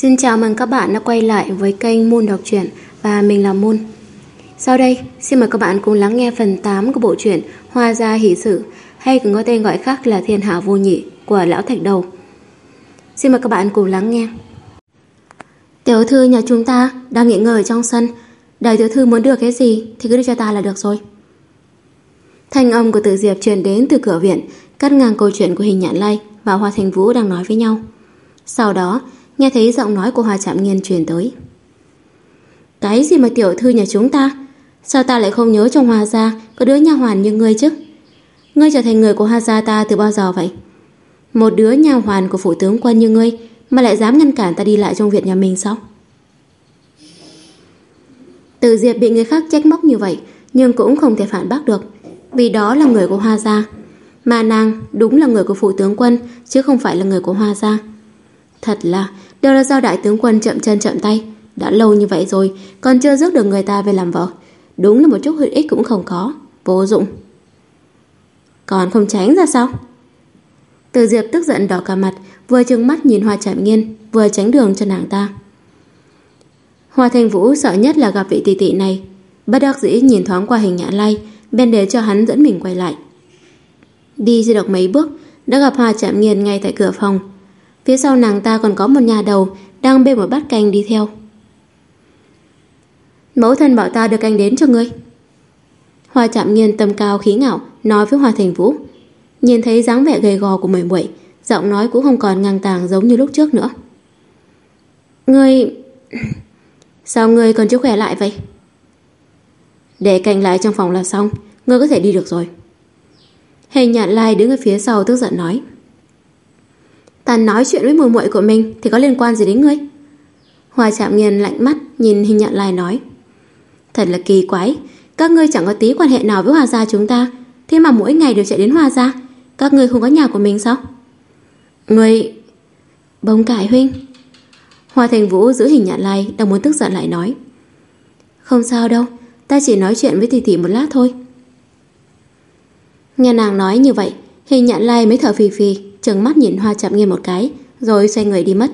Xin chào mừng các bạn đã quay lại với kênh Moon Đọc truyện và mình là Moon. Sau đây, xin mời các bạn cùng lắng nghe phần 8 của bộ truyện Hoa gia hỷ sự hay còn có tên gọi khác là Thiên hạ vô nhị của Lão Thạch Đầu. Xin mời các bạn cùng lắng nghe. Tiểu thư nhà chúng ta đang nghỉ ngơi trong sân. Đại tiểu thư muốn đưa cái gì thì cứ đưa cho ta là được rồi. Thanh âm của Tự Diệp truyền đến từ cửa viện, cắt ngang câu chuyện của Hình Nhạn Lai và Hoa Thành Vũ đang nói với nhau. Sau đó, nghe thấy giọng nói của Hoa Trạm Nghiên truyền tới. Cái gì mà tiểu thư nhà chúng ta? Sao ta lại không nhớ trong Hoa gia có đứa nha hoàn như ngươi chứ? Ngươi trở thành người của Hoa gia ta từ bao giờ vậy? Một đứa nha hoàn của phủ tướng quân như ngươi mà lại dám ngăn cản ta đi lại trong viện nhà mình sao? Từ Diệp bị người khác trách móc như vậy, nhưng cũng không thể phản bác được, vì đó là người của Hoa gia. Mà nàng đúng là người của phủ tướng quân, chứ không phải là người của Hoa gia. Thật là đều là do đại tướng quân chậm chân chậm tay. Đã lâu như vậy rồi, còn chưa rước được người ta về làm vợ. Đúng là một chút hữu ích cũng không có. Vô dụng. Còn không tránh ra sao? Từ Diệp tức giận đỏ cả mặt, vừa trừng mắt nhìn Hoa Trạm Nghiên, vừa tránh đường cho nàng ta. Hoa Thanh Vũ sợ nhất là gặp vị tỷ tỷ này. Bất đắc dĩ nhìn thoáng qua hình nhãn lay bên để cho hắn dẫn mình quay lại. Đi chưa được mấy bước, đã gặp Hoa Trạm Nghiên ngay tại cửa phòng. Phía sau nàng ta còn có một nhà đầu đang bê một bát canh đi theo. Mẫu thân bảo ta đưa canh đến cho ngươi. Hoa chạm Nghiên tâm cao khí ngạo nói với Hoa Thành Vũ. Nhìn thấy dáng vẻ gầy gò của mười muội, giọng nói cũng không còn ngang tàng giống như lúc trước nữa. Ngươi... Sao ngươi còn chưa khỏe lại vậy? Để canh lại trong phòng là xong, ngươi có thể đi được rồi. Hình nhạn lai đứng ở phía sau tức giận nói. Ta nói chuyện với mùi muội của mình thì có liên quan gì đến ngươi? Hoa chạm nghiền lạnh mắt nhìn hình nhạn lai nói. Thật là kỳ quái, các ngươi chẳng có tí quan hệ nào với Hoa gia chúng ta, thế mà mỗi ngày đều chạy đến Hoa gia, các ngươi không có nhà của mình sao? Ngươi... Bông cải huynh. Hoa Thành Vũ giữ hình nhạn lai đang muốn tức giận lại nói. Không sao đâu, ta chỉ nói chuyện với tỷ tỷ một lát thôi. Nghe nàng nói như vậy, hình nhạn lai mới thở phì phì, trừng mắt nhìn Hoa chạm nghiêng một cái, rồi xoay người đi mất.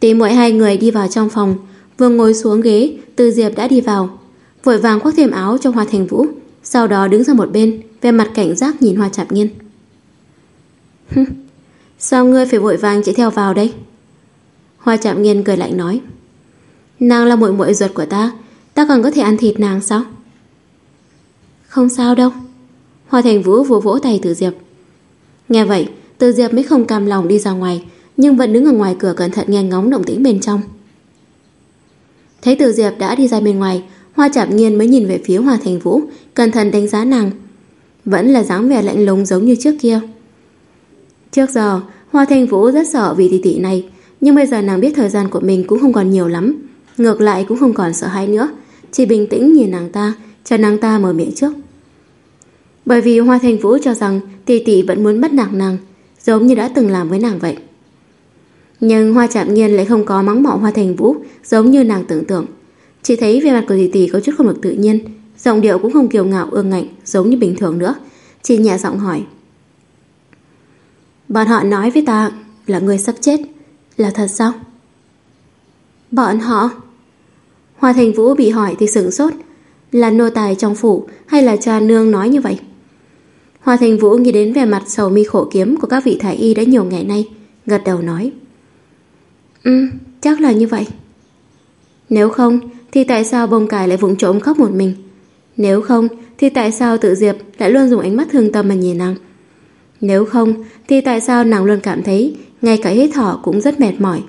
Tí mỗi hai người đi vào trong phòng, vừa ngồi xuống ghế, Từ Diệp đã đi vào, vội vàng khoác thêm áo cho Hoa Thành Vũ, sau đó đứng ra một bên, về mặt cảnh giác nhìn Hoa chạm nghiên. Sao ngươi phải vội vàng chạy theo vào đây? Hoa chạm nghiên cười lạnh nói. Nàng là muội muội ruột của ta, ta còn có thể ăn thịt nàng sao? Không sao đâu. Hoa Thành Vũ vỗ vỗ tay Từ Diệp. Nghe vậy, Từ Diệp mới không cam lòng đi ra ngoài, nhưng vẫn đứng ở ngoài cửa cẩn thận nghe ngóng động tĩnh bên trong. Thấy Từ Diệp đã đi ra bên ngoài, Hoa Chạm Nghiên mới nhìn về phía Hoa Thành Vũ, cẩn thận đánh giá nàng. Vẫn là dáng vẻ lạnh lùng giống như trước kia. Trước giờ, Hoa Thành Vũ rất sợ vì tỷ tỷ này, nhưng bây giờ nàng biết thời gian của mình cũng không còn nhiều lắm. Ngược lại cũng không còn sợ hãi nữa, chỉ bình tĩnh nhìn nàng ta, cho nàng ta mở miệng trước. Bởi vì Hoa Thành Vũ cho rằng tỷ tỷ vẫn muốn bắt nạt nàng, giống như đã từng làm với nàng vậy. Nhưng Hoa Trạm nhiên lại không có mắng mỏ Hoa Thành Vũ giống như nàng tưởng tượng. Chỉ thấy về mặt của tỷ tỷ có chút không được tự nhiên, giọng điệu cũng không kiều ngạo ương ngạnh giống như bình thường nữa, chỉ nhẹ giọng hỏi. Bọn họ nói với ta là người sắp chết, là thật sao? Bọn họ? Hoa Thành Vũ bị hỏi thì sửng sốt, là nô tài trong phủ hay là cha nương nói như vậy? Hoa Thành Vũ nghĩ đến vẻ mặt sầu mi khổ kiếm của các vị thái y đã nhiều ngày nay, gật đầu nói. Ừ, chắc là như vậy. Nếu không, thì tại sao bông cải lại vụng trộm khóc một mình? Nếu không, thì tại sao tự diệp lại luôn dùng ánh mắt thương tâm mà nhìn nàng? Nếu không, thì tại sao nàng luôn cảm thấy ngay cả hít thở cũng rất mệt mỏi?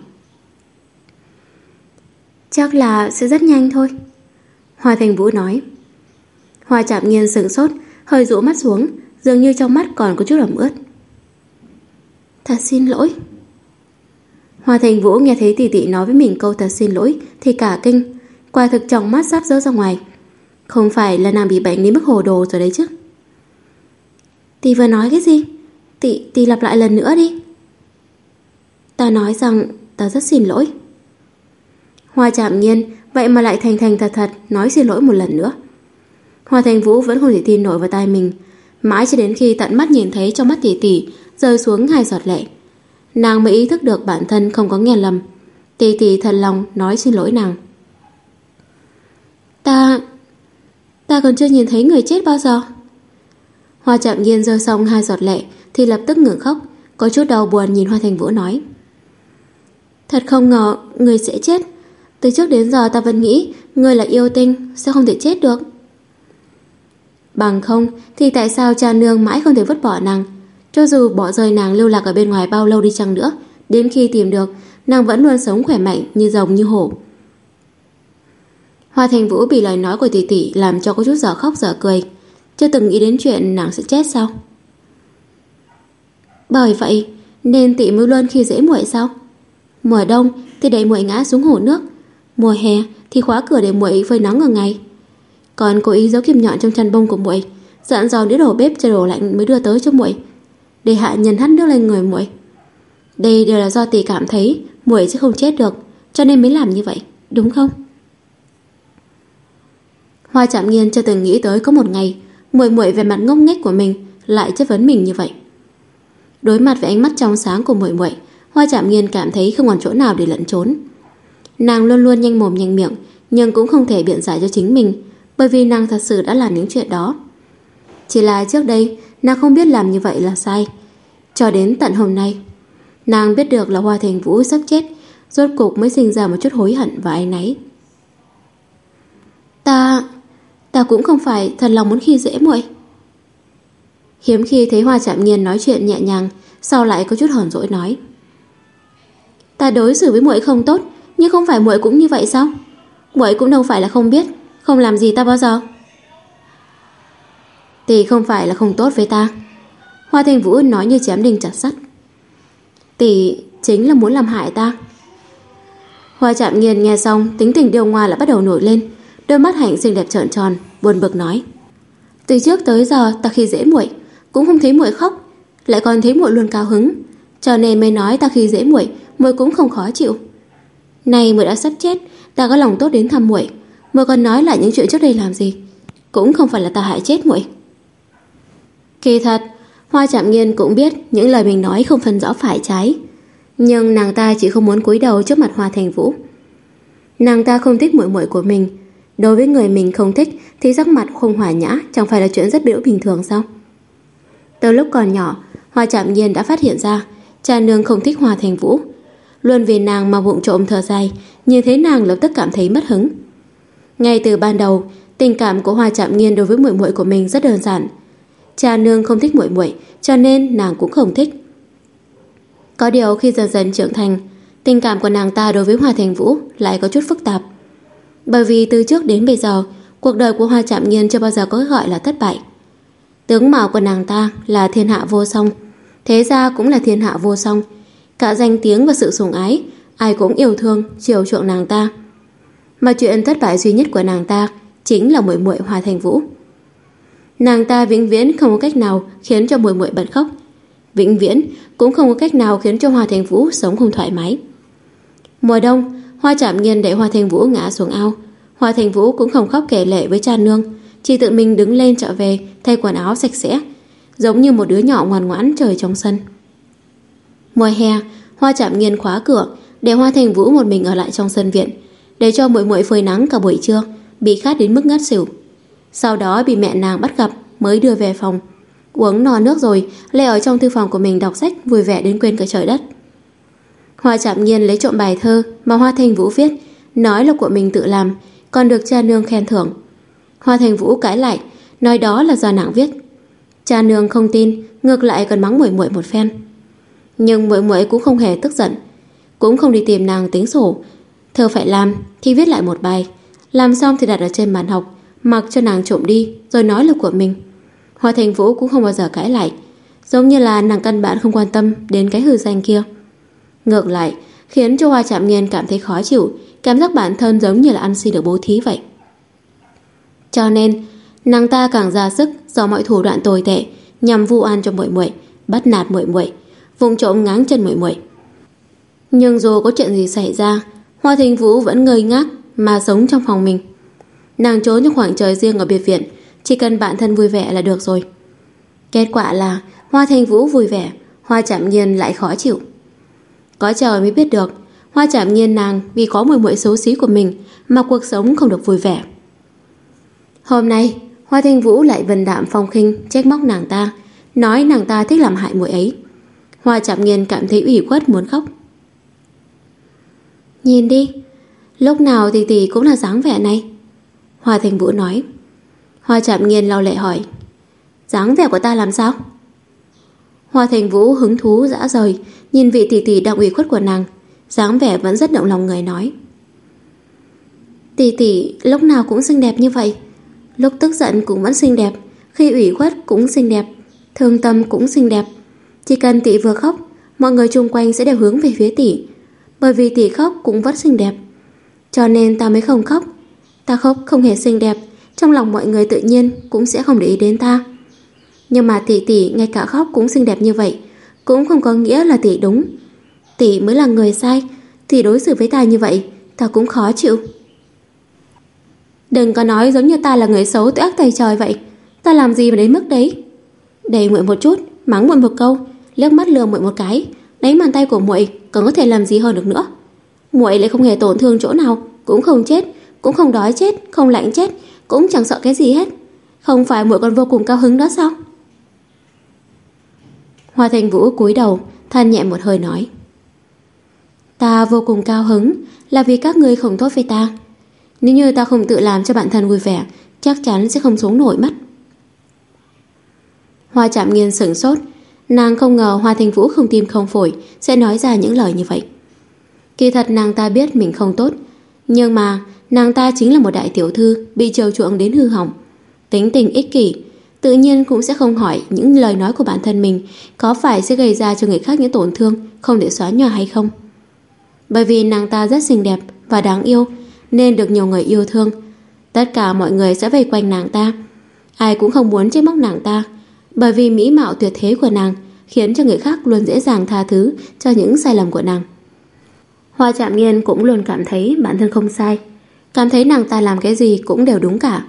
Chắc là sẽ rất nhanh thôi. Hoa Thành Vũ nói. Hoa chạm nghiên sửng sốt, hơi rũ mắt xuống, dường như trong mắt còn có chút ẩm ướt. Thật xin lỗi. Hoa Thành Vũ nghe thấy tỷ tỷ nói với mình câu thật xin lỗi thì cả kinh, quả thực trong mắt sắp rớt ra ngoài. Không phải là nàng bị bệnh đến mức hồ đồ rồi đấy chứ. Tỷ vừa nói cái gì? Tỷ, tỷ lặp lại lần nữa đi. Ta nói rằng ta rất xin lỗi. Hoa chạm nhiên vậy mà lại thành thành thật thật nói xin lỗi một lần nữa. Hoa Thành Vũ vẫn không thể tin nổi vào tai mình, mãi cho đến khi tận mắt nhìn thấy trong mắt tỷ tỷ rơi xuống hai giọt lệ. Nàng mới ý thức được bản thân không có nghe lầm, Tỷ tỷ thật lòng nói xin lỗi nàng. Ta... Ta còn chưa nhìn thấy người chết bao giờ. Hoa chạm nhiên rơi xong hai giọt lệ thì lập tức ngừng khóc, có chút đau buồn nhìn Hoa Thành Vũ nói. Thật không ngờ người sẽ chết. Từ trước đến giờ ta vẫn nghĩ người là yêu tinh, sẽ không thể chết được. Bằng không thì tại sao cha nương mãi không thể vứt bỏ nàng? Cho dù bỏ rơi nàng lưu lạc ở bên ngoài bao lâu đi chăng nữa, đến khi tìm được, nàng vẫn luôn sống khỏe mạnh như rồng như hổ. Hoa Thành Vũ bị lời nói của tỷ tỷ làm cho có chút dở khóc dở cười. Chưa từng nghĩ đến chuyện nàng sẽ chết sao? Bởi vậy, nên tỷ mưu luôn khi dễ muội sao? Mùa đông thì đẩy muội ngã xuống hồ nước, mùa hè thì khóa cửa để muội phơi nắng ở ngày. Còn cố ý giấu kim nhọn trong chăn bông của muội, dặn dò đĩa đổ bếp cho đổ lạnh mới đưa tới cho muội, để hạ nhân hắt nước lên người muội. Đây đều là do tỷ cảm thấy muội sẽ không chết được, cho nên mới làm như vậy, đúng không? Hoa Trạm Nghiên chưa từng nghĩ tới có một ngày muội muội về mặt ngốc nghếch của mình lại chất vấn mình như vậy. Đối mặt với ánh mắt trong sáng của muội muội, Hoa Trạm Nghiên cảm thấy không còn chỗ nào để lẩn trốn. Nàng luôn luôn nhanh mồm nhanh miệng, nhưng cũng không thể biện giải cho chính mình, bởi vì nàng thật sự đã làm những chuyện đó. Chỉ là trước đây, nàng không biết làm như vậy là sai. Cho đến tận hôm nay, nàng biết được là Hoa Thành Vũ sắp chết, rốt cục mới sinh ra một chút hối hận và áy náy. Ta... ta cũng không phải thật lòng muốn khi dễ muội. Hiếm khi thấy Hoa Trạm Nghiên nói chuyện nhẹ nhàng, sau lại có chút hờn dỗi nói. Ta đối xử với muội không tốt, nhưng không phải muội cũng như vậy sao? Muội cũng đâu phải là không biết, không làm gì ta bao giờ. Tỷ không phải là không tốt với ta. Hoa Thành Vũ nói như chém đinh chặt sắt. Tỷ chính là muốn làm hại ta. Hoa Trạm nghiền nghe xong, tính tình điều ngoa lại bắt đầu nổi lên, đôi mắt hạnh xinh đẹp trợn tròn, buồn bực nói: "Từ trước tới giờ ta khi dễ muội, cũng không thấy muội khóc, lại còn thấy muội luôn cao hứng, cho nên mới nói ta khi dễ muội, muội cũng không khó chịu. nay muội đã sắp chết, ta có lòng tốt đến thăm muội, muội còn nói lại những chuyện trước đây làm gì? Cũng không phải là ta hại chết muội." Kỳ thật, Hoa Trạm Nghiên cũng biết những lời mình nói không phân rõ phải trái, nhưng nàng ta chỉ không muốn cúi đầu trước mặt Hoa Thành Vũ. Nàng ta không thích muội muội của mình, đối với người mình không thích thì sắc mặt không hòa nhã chẳng phải là chuyện rất biểu bình thường sao? Từ lúc còn nhỏ, Hoa Trạm Nhiên đã phát hiện ra cha nương không thích Hoa Thành Vũ. Luôn vì nàng mà vụng trộm thở dài, nhìn thấy nàng lập tức cảm thấy mất hứng. Ngay từ ban đầu, tình cảm của Hoa Trạm Nhiên đối với muội muội của mình rất đơn giản. Cha nương không thích muội muội, cho nên nàng cũng không thích. Có điều khi dần dần trưởng thành, tình cảm của nàng ta đối với Hoa Thành Vũ lại có chút phức tạp. Bởi vì từ trước đến bây giờ, cuộc đời của Hoa Trạm Nhiên chưa bao giờ có gọi là thất bại. Tướng mạo của nàng ta là thiên hạ vô song, thế ra cũng là thiên hạ vô song. Cả danh tiếng và sự sủng ái, ai cũng yêu thương, chiều chuộng nàng ta. Mà chuyện thất bại duy nhất của nàng ta chính là muội muội Hoa Thành Vũ. Nàng ta vĩnh viễn không có cách nào khiến cho muội muội bật khóc. Vĩnh viễn cũng không có cách nào khiến cho Hoa Thành Vũ sống không thoải mái. Mùa đông, Hoa chạm nghiên để Hoa Thành Vũ ngã xuống ao. Hoa Thành Vũ cũng không khóc kể lệ với cha nương, chỉ tự mình đứng lên trở về, thay quần áo sạch sẽ, giống như một đứa nhỏ ngoan ngoãn trời trong sân. Mùa hè, Hoa chạm nghiên khóa cửa, để Hoa Thành Vũ một mình ở lại trong sân viện, để cho muội muội phơi nắng cả buổi trưa, bị khát đến mức ngất xỉu. Sau đó bị mẹ nàng bắt gặp mới đưa về phòng. Uống no nước rồi, lê ở trong thư phòng của mình đọc sách vui vẻ đến quên cả trời đất. Hoa chạm nhiên lấy trộm bài thơ mà Hoa Thành Vũ viết, nói là của mình tự làm, còn được cha nương khen thưởng. Hoa Thành Vũ cãi lại, nói đó là do nàng viết. Cha nương không tin, ngược lại còn mắng muội muội một phen. Nhưng muội muội cũng không hề tức giận, cũng không đi tìm nàng tính sổ. Thơ phải làm thì viết lại một bài, làm xong thì đặt ở trên bàn học, mặc cho nàng trộm đi rồi nói là của mình. Hoa Thành Vũ cũng không bao giờ cãi lại, giống như là nàng căn bản không quan tâm đến cái hư danh kia. Ngược lại, khiến cho Hoa Trạm Nghiên cảm thấy khó chịu, cảm giác bản thân giống như là ăn xin được bố thí vậy. Cho nên, nàng ta càng ra sức do mọi thủ đoạn tồi tệ nhằm vu oan cho muội muội, bắt nạt muội muội, vùng trộm ngáng chân muội muội. Nhưng dù có chuyện gì xảy ra, Hoa Thịnh Vũ vẫn ngây ngác mà sống trong phòng mình. Nàng trốn trong khoảng trời riêng ở biệt viện, chỉ cần bản thân vui vẻ là được rồi. Kết quả là Hoa Thanh Vũ vui vẻ, Hoa Trạm Nhiên lại khó chịu. Có trời mới biết được, Hoa Trạm nhiên nàng vì có mùi muội xấu xí của mình mà cuộc sống không được vui vẻ. Hôm nay, Hoa Thanh Vũ lại vần đạm phong khinh trách móc nàng ta, nói nàng ta thích làm hại muội ấy. Hoa Trạm nhiên cảm thấy ủy khuất muốn khóc. Nhìn đi, lúc nào thì tỷ cũng là dáng vẻ này. Hoa thành Vũ nói. Hoa chạm nghiên lau lệ hỏi. dáng vẻ của ta làm sao? Hoa Thành Vũ hứng thú dã rời, nhìn vị tỷ tỷ đang ủy khuất của nàng, dáng vẻ vẫn rất động lòng người nói. Tỷ tỷ lúc nào cũng xinh đẹp như vậy, lúc tức giận cũng vẫn xinh đẹp, khi ủy khuất cũng xinh đẹp, thương tâm cũng xinh đẹp. Chỉ cần tỷ vừa khóc, mọi người chung quanh sẽ đều hướng về phía tỷ, bởi vì tỷ khóc cũng vẫn xinh đẹp. Cho nên ta mới không khóc. Ta khóc không hề xinh đẹp, trong lòng mọi người tự nhiên cũng sẽ không để ý đến ta. Nhưng mà tỷ tỷ ngay cả khóc cũng xinh đẹp như vậy, cũng không có nghĩa là tỷ đúng. Tỷ mới là người sai, tỷ đối xử với ta như vậy, ta cũng khó chịu. Đừng có nói giống như ta là người xấu tội ác tay trời vậy. Ta làm gì mà đến mức đấy? Đầy muội một chút, mắng muội một câu, liếc mắt lừa muội một cái, đánh bàn tay của muội còn có thể làm gì hơn được nữa. Muội lại không hề tổn thương chỗ nào, cũng không chết, cũng không đói chết, không lạnh chết, cũng chẳng sợ cái gì hết. Không phải muội còn vô cùng cao hứng đó sao? Hoa Thành Vũ cúi đầu, than nhẹ một hơi nói. Ta vô cùng cao hứng là vì các ngươi không tốt với ta. Nếu như ta không tự làm cho bản thân vui vẻ, chắc chắn sẽ không sống nổi mất. Hoa chạm nghiên sửng sốt, nàng không ngờ Hoa Thành Vũ không tim không phổi sẽ nói ra những lời như vậy. Kỳ thật nàng ta biết mình không tốt, nhưng mà nàng ta chính là một đại tiểu thư bị trầu chuộng đến hư hỏng. Tính tình ích kỷ, tự nhiên cũng sẽ không hỏi những lời nói của bản thân mình có phải sẽ gây ra cho người khác những tổn thương không để xóa nhòa hay không. Bởi vì nàng ta rất xinh đẹp và đáng yêu nên được nhiều người yêu thương. Tất cả mọi người sẽ vây quanh nàng ta. Ai cũng không muốn chết móc nàng ta bởi vì mỹ mạo tuyệt thế của nàng khiến cho người khác luôn dễ dàng tha thứ cho những sai lầm của nàng. Hoa Trạm Nghiên cũng luôn cảm thấy bản thân không sai, cảm thấy nàng ta làm cái gì cũng đều đúng cả.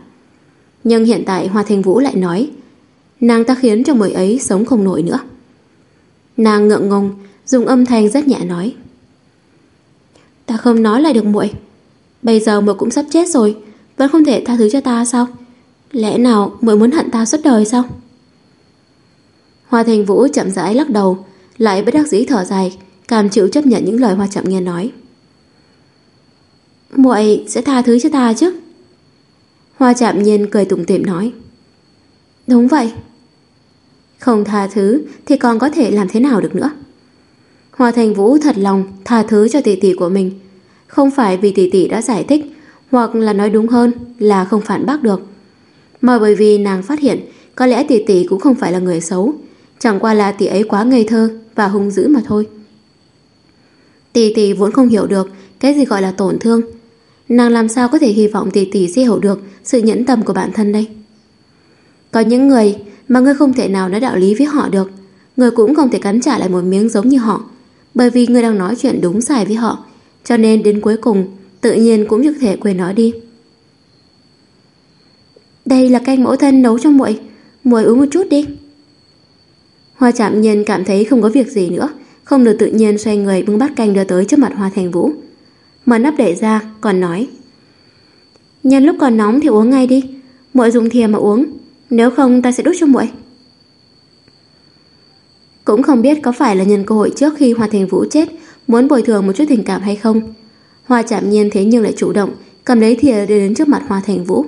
Nhưng hiện tại Hoa Thanh Vũ lại nói Nàng ta khiến cho người ấy sống không nổi nữa Nàng ngượng ngùng Dùng âm thanh rất nhẹ nói Ta không nói lại được muội Bây giờ muội cũng sắp chết rồi Vẫn không thể tha thứ cho ta sao Lẽ nào muội muốn hận ta suốt đời sao Hoa Thành Vũ chậm rãi lắc đầu, Lại bất đắc dĩ thở dài, Cam chịu chấp nhận những lời Hoa Chậm nghe nói. Muội sẽ tha thứ cho ta chứ? Hoa chạm nhiên cười tủm tỉm nói. Đúng vậy. Không tha thứ Thì còn có thể làm thế nào được nữa? Hoa thành vũ thật lòng Tha thứ cho tỷ tỷ của mình. Không phải vì tỷ tỷ đã giải thích, Hoặc là nói đúng hơn là không phản bác được, Mà bởi vì nàng phát hiện Có lẽ tỷ tỷ cũng không phải là người xấu Chẳng qua là tỷ ấy quá ngây thơ Và hung dữ mà thôi Tỷ tỷ vốn không hiểu được Cái gì gọi là tổn thương Nàng làm sao có thể hy vọng tỷ tỷ sẽ hiểu được sự nhẫn tâm của bản thân đây. Có những người mà ngươi không thể nào nói đạo lý với họ được, ngươi cũng không thể cắn trả lại một miếng giống như họ, bởi vì ngươi đang nói chuyện đúng sai với họ, cho nên đến cuối cùng tự nhiên cũng như thể quên nói đi. Đây là canh mẫu thân nấu cho muội, muội uống một chút đi. Hoa Trạm Nhiên cảm thấy không có việc gì nữa, không được tự nhiên xoay người bưng bát canh đưa tới trước mặt Hoa Thành Vũ. Mở nắp để ra còn nói. Nhân lúc còn nóng thì uống ngay đi Muội dùng thìa mà uống Nếu không ta sẽ đút cho muội. Cũng không biết có phải là nhân cơ hội trước khi Hoa Thành Vũ chết Muốn bồi thường một chút tình cảm hay không. Hoa chạm nhiên thế nhưng lại chủ động Cầm lấy thìa đưa đến trước mặt Hoa Thành Vũ.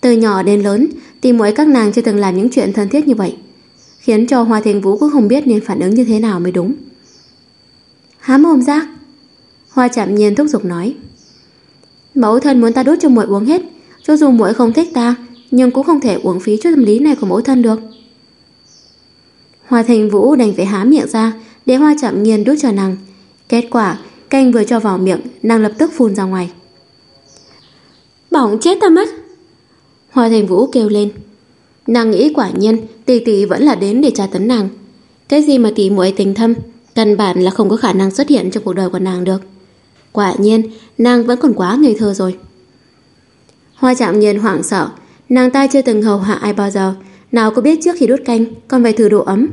Từ nhỏ đến lớn Tìm muội các nàng chưa từng làm những chuyện thân thiết như vậy. Khiến cho Hoa Thành Vũ cũng không biết nên phản ứng như thế nào mới đúng. Há mồm ra. Hoa chạm nhiên thúc giục nói. Mẫu thân muốn ta đốt cho muội uống hết. Cho dù muội không thích ta Nhưng cũng không thể uống phí chút tâm lý này của mẫu thân được. Hoa thành vũ đành phải há miệng ra Để hoa chạm nhiên đút cho nàng. Kết quả canh vừa cho vào miệng Nàng lập tức phun ra ngoài. Bỏng chết ta mất. Hoa thành vũ kêu lên Nàng nghĩ quả nhiên tỷ tỷ vẫn là đến để tra tấn nàng Cái gì mà tỷ muội tình thâm Căn bản là không có khả năng xuất hiện trong cuộc đời của nàng được Quả nhiên, nàng vẫn còn quá ngây thơ rồi. Hoa chạm nhiên hoảng sợ, nàng ta chưa từng hầu hạ ai bao giờ, nào có biết trước khi đút canh còn phải thử độ ấm.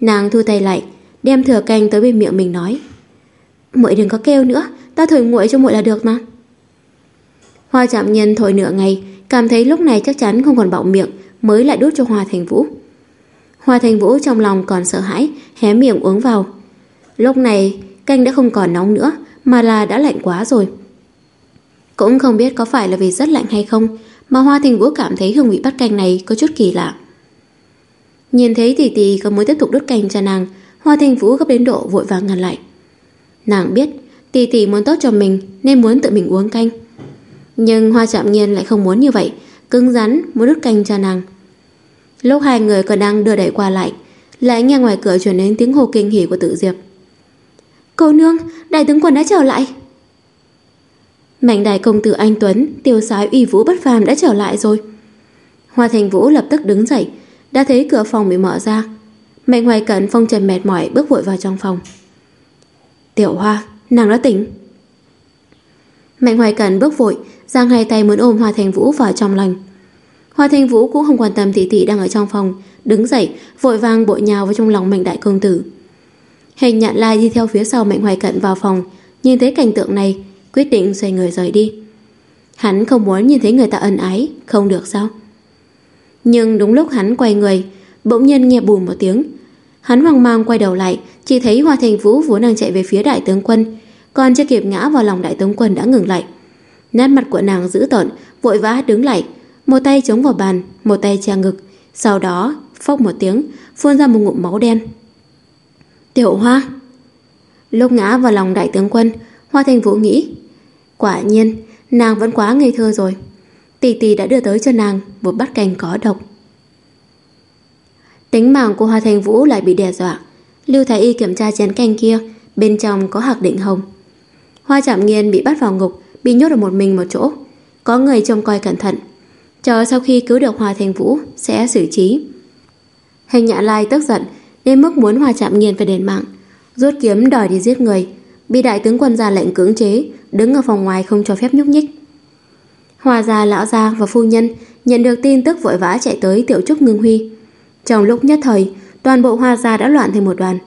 Nàng thu tay lại, đem thừa canh tới bên miệng mình nói. Muội đừng có kêu nữa, ta thổi nguội cho muội là được mà. Hoa chạm nhân thổi nửa ngày, cảm thấy lúc này chắc chắn không còn bọng miệng, mới lại đút cho Hoa Thành Vũ. Hoa Thành Vũ trong lòng còn sợ hãi, hé miệng uống vào. Lúc này, canh đã không còn nóng nữa, mà là đã lạnh quá rồi. Cũng không biết có phải là vì rất lạnh hay không, mà Hoa Thành Vũ cảm thấy hương vị bát canh này có chút kỳ lạ. Nhìn thấy tỷ tỷ có muốn tiếp tục đút canh cho nàng, Hoa Thành Vũ gấp đến độ vội vàng ngăn lại. Nàng biết tỷ tỷ muốn tốt cho mình nên muốn tự mình uống canh. Nhưng Hoa Trạm Nghiên lại không muốn như vậy, cứng rắn muốn đút canh cho nàng. Lúc hai người còn đang đưa đẩy qua lại, lại nghe ngoài cửa truyền đến tiếng hô kinh hỉ của Tự Diệp. Cô nương, đại tướng quân đã trở lại. Mạnh đại công tử anh Tuấn, tiêu sái uy vũ bất phàm đã trở lại rồi. Hoa Thành Vũ lập tức đứng dậy, đã thấy cửa phòng bị mở ra. Mạnh Hoài Cẩn phong trần mệt mỏi bước vội vào trong phòng. Tiểu Hoa, nàng đã tỉnh. Mạnh Hoài Cẩn bước vội, giang hai tay muốn ôm Hoa Thành Vũ vào trong lành. Hoa Thanh Vũ cũng không quan tâm tỷ tỷ đang ở trong phòng, đứng dậy, vội vàng bội nhào vào trong lòng Mạnh đại công tử. Hình nhạn lai đi theo phía sau Mạnh Hoài Cận vào phòng, nhìn thấy cảnh tượng này, quyết định xoay người rời đi. Hắn không muốn nhìn thấy người ta ân ái, không được sao? Nhưng đúng lúc hắn quay người, bỗng nhiên nghe bùm một tiếng. Hắn hoang mang quay đầu lại, chỉ thấy Hoa Thành Vũ vốn đang chạy về phía đại tướng quân, còn chưa kịp ngã vào lòng đại tướng quân đã ngừng lại. Nét mặt của nàng dữ tợn, vội vã đứng lại, một tay chống vào bàn, một tay che ngực, sau đó phốc một tiếng, phun ra một ngụm máu đen. Tiểu Hoa Lúc ngã vào lòng đại tướng quân, Hoa Thành Vũ nghĩ, quả nhiên, nàng vẫn quá ngây thơ rồi. Tỷ tỷ đã đưa tới cho nàng một bát canh có độc. Tính mạng của Hoa Thành Vũ lại bị đe dọa. Lưu Thái Y kiểm tra chén canh kia, bên trong có hạc định hồng. Hoa Trạm Nghiên bị bắt vào ngục, bị nhốt ở một mình một chỗ. Có người trông coi cẩn thận. Chờ sau khi cứu được Hoa Thành Vũ sẽ xử trí. Hình nhã lai tức giận đến mức muốn hòa Trạm Nghiên phải đền mạng. Rút kiếm đòi đi giết người. Bị đại tướng quân ra lệnh cưỡng chế, đứng ở phòng ngoài không cho phép nhúc nhích. Hoa gia lão gia và phu nhân nhận được tin tức vội vã chạy tới tiểu trúc ngưng huy. Trong lúc nhất thời, toàn bộ hoa gia đã loạn thành một đoàn.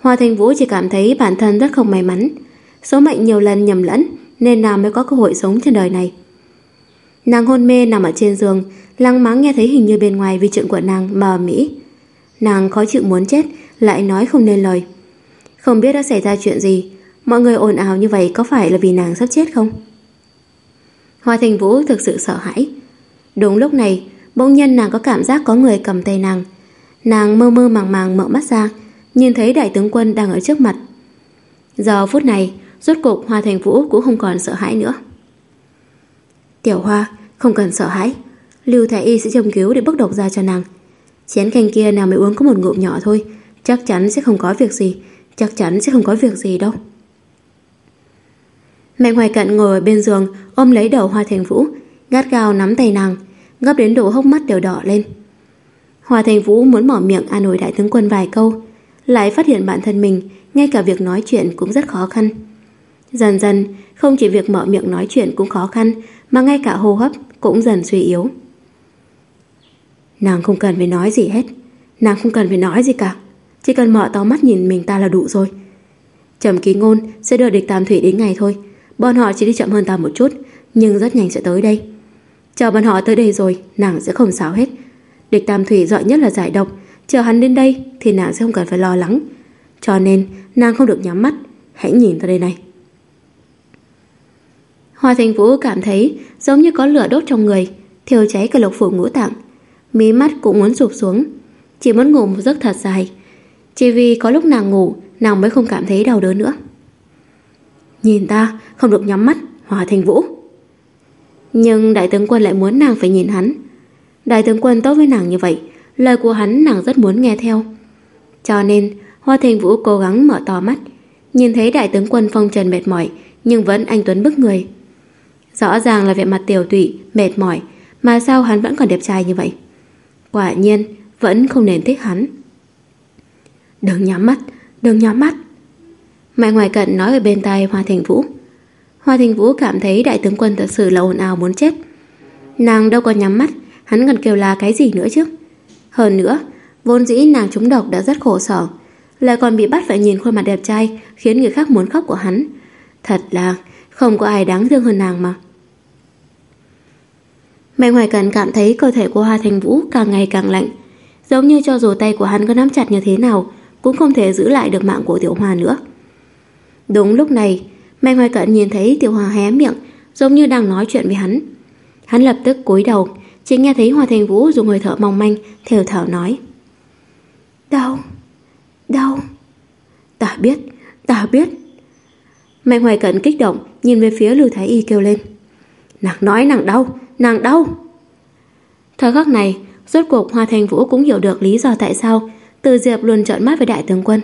Hoa Thành Vũ chỉ cảm thấy bản thân rất không may mắn. Số mệnh nhiều lần nhầm lẫn nên nàng mới có cơ hội sống trên đời này. Nàng hôn mê nằm ở trên giường, lăng máng nghe thấy hình như bên ngoài vì chuyện của nàng mà mỹ. Nàng khó chịu muốn chết, lại nói không nên lời. Không biết đã xảy ra chuyện gì, mọi người ồn ào như vậy có phải là vì nàng sắp chết không? Hoa Thành Vũ thực sự sợ hãi. Đúng lúc này, bỗng nhiên nàng có cảm giác có người cầm tay nàng. Nàng mơ mơ màng màng mở mắt ra, nhìn thấy đại tướng quân đang ở trước mặt. Giờ phút này, rốt cục Hoa Thành Vũ cũng không còn sợ hãi nữa. Tiểu Hoa, không cần sợ hãi. Lưu Thái Y sẽ châm cứu để bức độc ra cho nàng. Chén canh kia nào mới uống có một ngụm nhỏ thôi, chắc chắn sẽ không có việc gì, chắc chắn sẽ không có việc gì đâu. Mẹ ngoài Cận ngồi ở bên giường, ôm lấy đầu Hoa Thành Vũ, gắt gao nắm tay nàng, gấp đến độ hốc mắt đều đỏ lên. Hoa Thành Vũ muốn mở miệng an ủi đại tướng quân vài câu, lại phát hiện bản thân mình ngay cả việc nói chuyện cũng rất khó khăn. Dần dần, không chỉ việc mở miệng nói chuyện cũng khó khăn, mà ngay cả hô hấp cũng dần suy yếu. Nàng không cần phải nói gì hết, nàng không cần phải nói gì cả, chỉ cần mở to mắt nhìn mình ta là đủ rồi. Trầm ký ngôn sẽ đưa địch tam thủy đến ngày thôi, bọn họ chỉ đi chậm hơn ta một chút, nhưng rất nhanh sẽ tới đây. Chờ bọn họ tới đây rồi, nàng sẽ không xáo hết. Địch tam thủy giỏi nhất là giải độc, chờ hắn đến đây thì nàng sẽ không cần phải lo lắng. Cho nên, nàng không được nhắm mắt, hãy nhìn ta đây này. Hoa Thành Vũ cảm thấy giống như có lửa đốt trong người, thiêu cháy cả lục phủ ngũ tạng. Mí mắt cũng muốn sụp xuống, chỉ muốn ngủ một giấc thật dài. Chỉ vì có lúc nàng ngủ, nàng mới không cảm thấy đau đớn nữa. Nhìn ta, không được nhắm mắt, Hoa Thành Vũ. Nhưng đại tướng quân lại muốn nàng phải nhìn hắn. Đại tướng quân tốt với nàng như vậy, lời của hắn nàng rất muốn nghe theo. Cho nên, Hoa Thành Vũ cố gắng mở to mắt, nhìn thấy đại tướng quân phong trần mệt mỏi, nhưng vẫn anh Tuấn bức người. Rõ ràng là vẻ mặt tiểu tụy, mệt mỏi, mà sao hắn vẫn còn đẹp trai như vậy? Quả nhiên, vẫn không nên thích hắn. Đừng nhắm mắt, đừng nhắm mắt. mẹ ngoài cận nói ở bên tai Hoa Thành Vũ. Hoa Thành Vũ cảm thấy đại tướng quân thật sự là ồn ào muốn chết. Nàng đâu có nhắm mắt, hắn còn kêu là cái gì nữa chứ? Hơn nữa, vốn dĩ nàng trúng độc đã rất khổ sở. lại còn bị bắt phải nhìn khuôn mặt đẹp trai khiến người khác muốn khóc của hắn. Thật là không có ai đáng thương hơn nàng mà. Mạnh Hoài Cần cảm thấy cơ thể của Hoa Thành Vũ càng ngày càng lạnh, giống như cho dù tay của hắn có nắm chặt như thế nào, cũng không thể giữ lại được mạng của Tiểu Hoa nữa. Đúng lúc này, Mạnh Hoài Cận nhìn thấy Tiểu Hoa hé miệng, giống như đang nói chuyện với hắn. Hắn lập tức cúi đầu, chỉ nghe thấy Hoa Thành Vũ dùng hơi thở mong manh, thều thảo nói. Đau, đau. Ta biết, ta biết. Mạnh Hoài Cận kích động, nhìn về phía Lưu Thái Y kêu lên. Nàng nói nàng đau, nàng đau. Thời khắc này, rốt cuộc Hoa Thành Vũ cũng hiểu được lý do tại sao Từ Diệp luôn trợn mắt với đại tướng quân.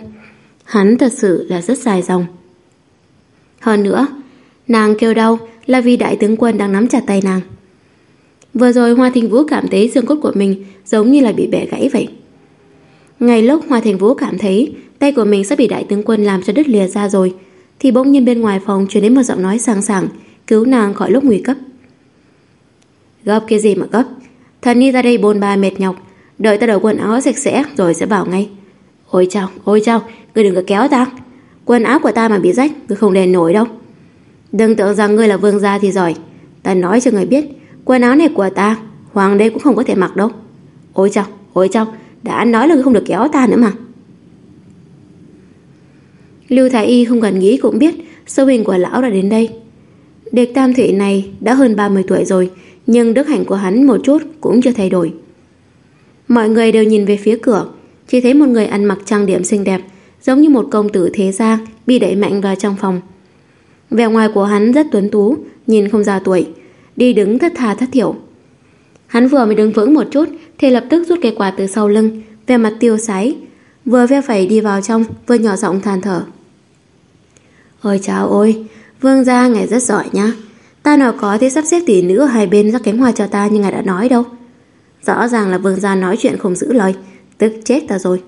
Hắn thật sự là rất dài dòng. Hơn nữa, nàng kêu đau là vì đại tướng quân đang nắm chặt tay nàng. Vừa rồi Hoa Thành Vũ cảm thấy xương cốt của mình giống như là bị bẻ gãy vậy. Ngay lúc Hoa Thành Vũ cảm thấy tay của mình sắp bị đại tướng quân làm cho đứt lìa ra rồi, thì bỗng nhiên bên ngoài phòng truyền đến một giọng nói sàng sàng cứu nàng khỏi lúc nguy cấp. Gấp cái gì mà gấp? Thần đi ra đây bồn ba mệt nhọc, đợi ta đổi quần áo sạch sẽ rồi sẽ bảo ngay. Ôi chào, ôi chào, ngươi đừng có kéo ta. Quần áo của ta mà bị rách, ngươi không đền nổi đâu. Đừng tưởng rằng ngươi là vương gia thì giỏi. Ta nói cho ngươi biết, quần áo này của ta, hoàng đế cũng không có thể mặc đâu. Ôi chào, ôi chào, đã nói là ngươi không được kéo ta nữa mà. Lưu Thái Y không cần nghĩ cũng biết sâu hình của lão đã đến đây đệ Tam Thụy này đã hơn 30 tuổi rồi, nhưng đức hạnh của hắn một chút cũng chưa thay đổi. Mọi người đều nhìn về phía cửa, chỉ thấy một người ăn mặc trang điểm xinh đẹp, giống như một công tử thế gia bị đẩy mạnh vào trong phòng. Vẻ ngoài của hắn rất tuấn tú, nhìn không già tuổi, đi đứng thất thà thất thiểu. Hắn vừa mới đứng vững một chút thì lập tức rút cây quạt từ sau lưng, vẻ mặt tiêu sái, vừa ve phẩy đi vào trong, vừa nhỏ giọng than thở. Ôi chào ôi, vương gia ngài rất giỏi nhá. Ta nào có thì sắp xếp tỷ nữ ở hai bên ra cánh hoa cho ta như ngài đã nói đâu. Rõ ràng là vương gia nói chuyện không giữ lời, tức chết ta rồi.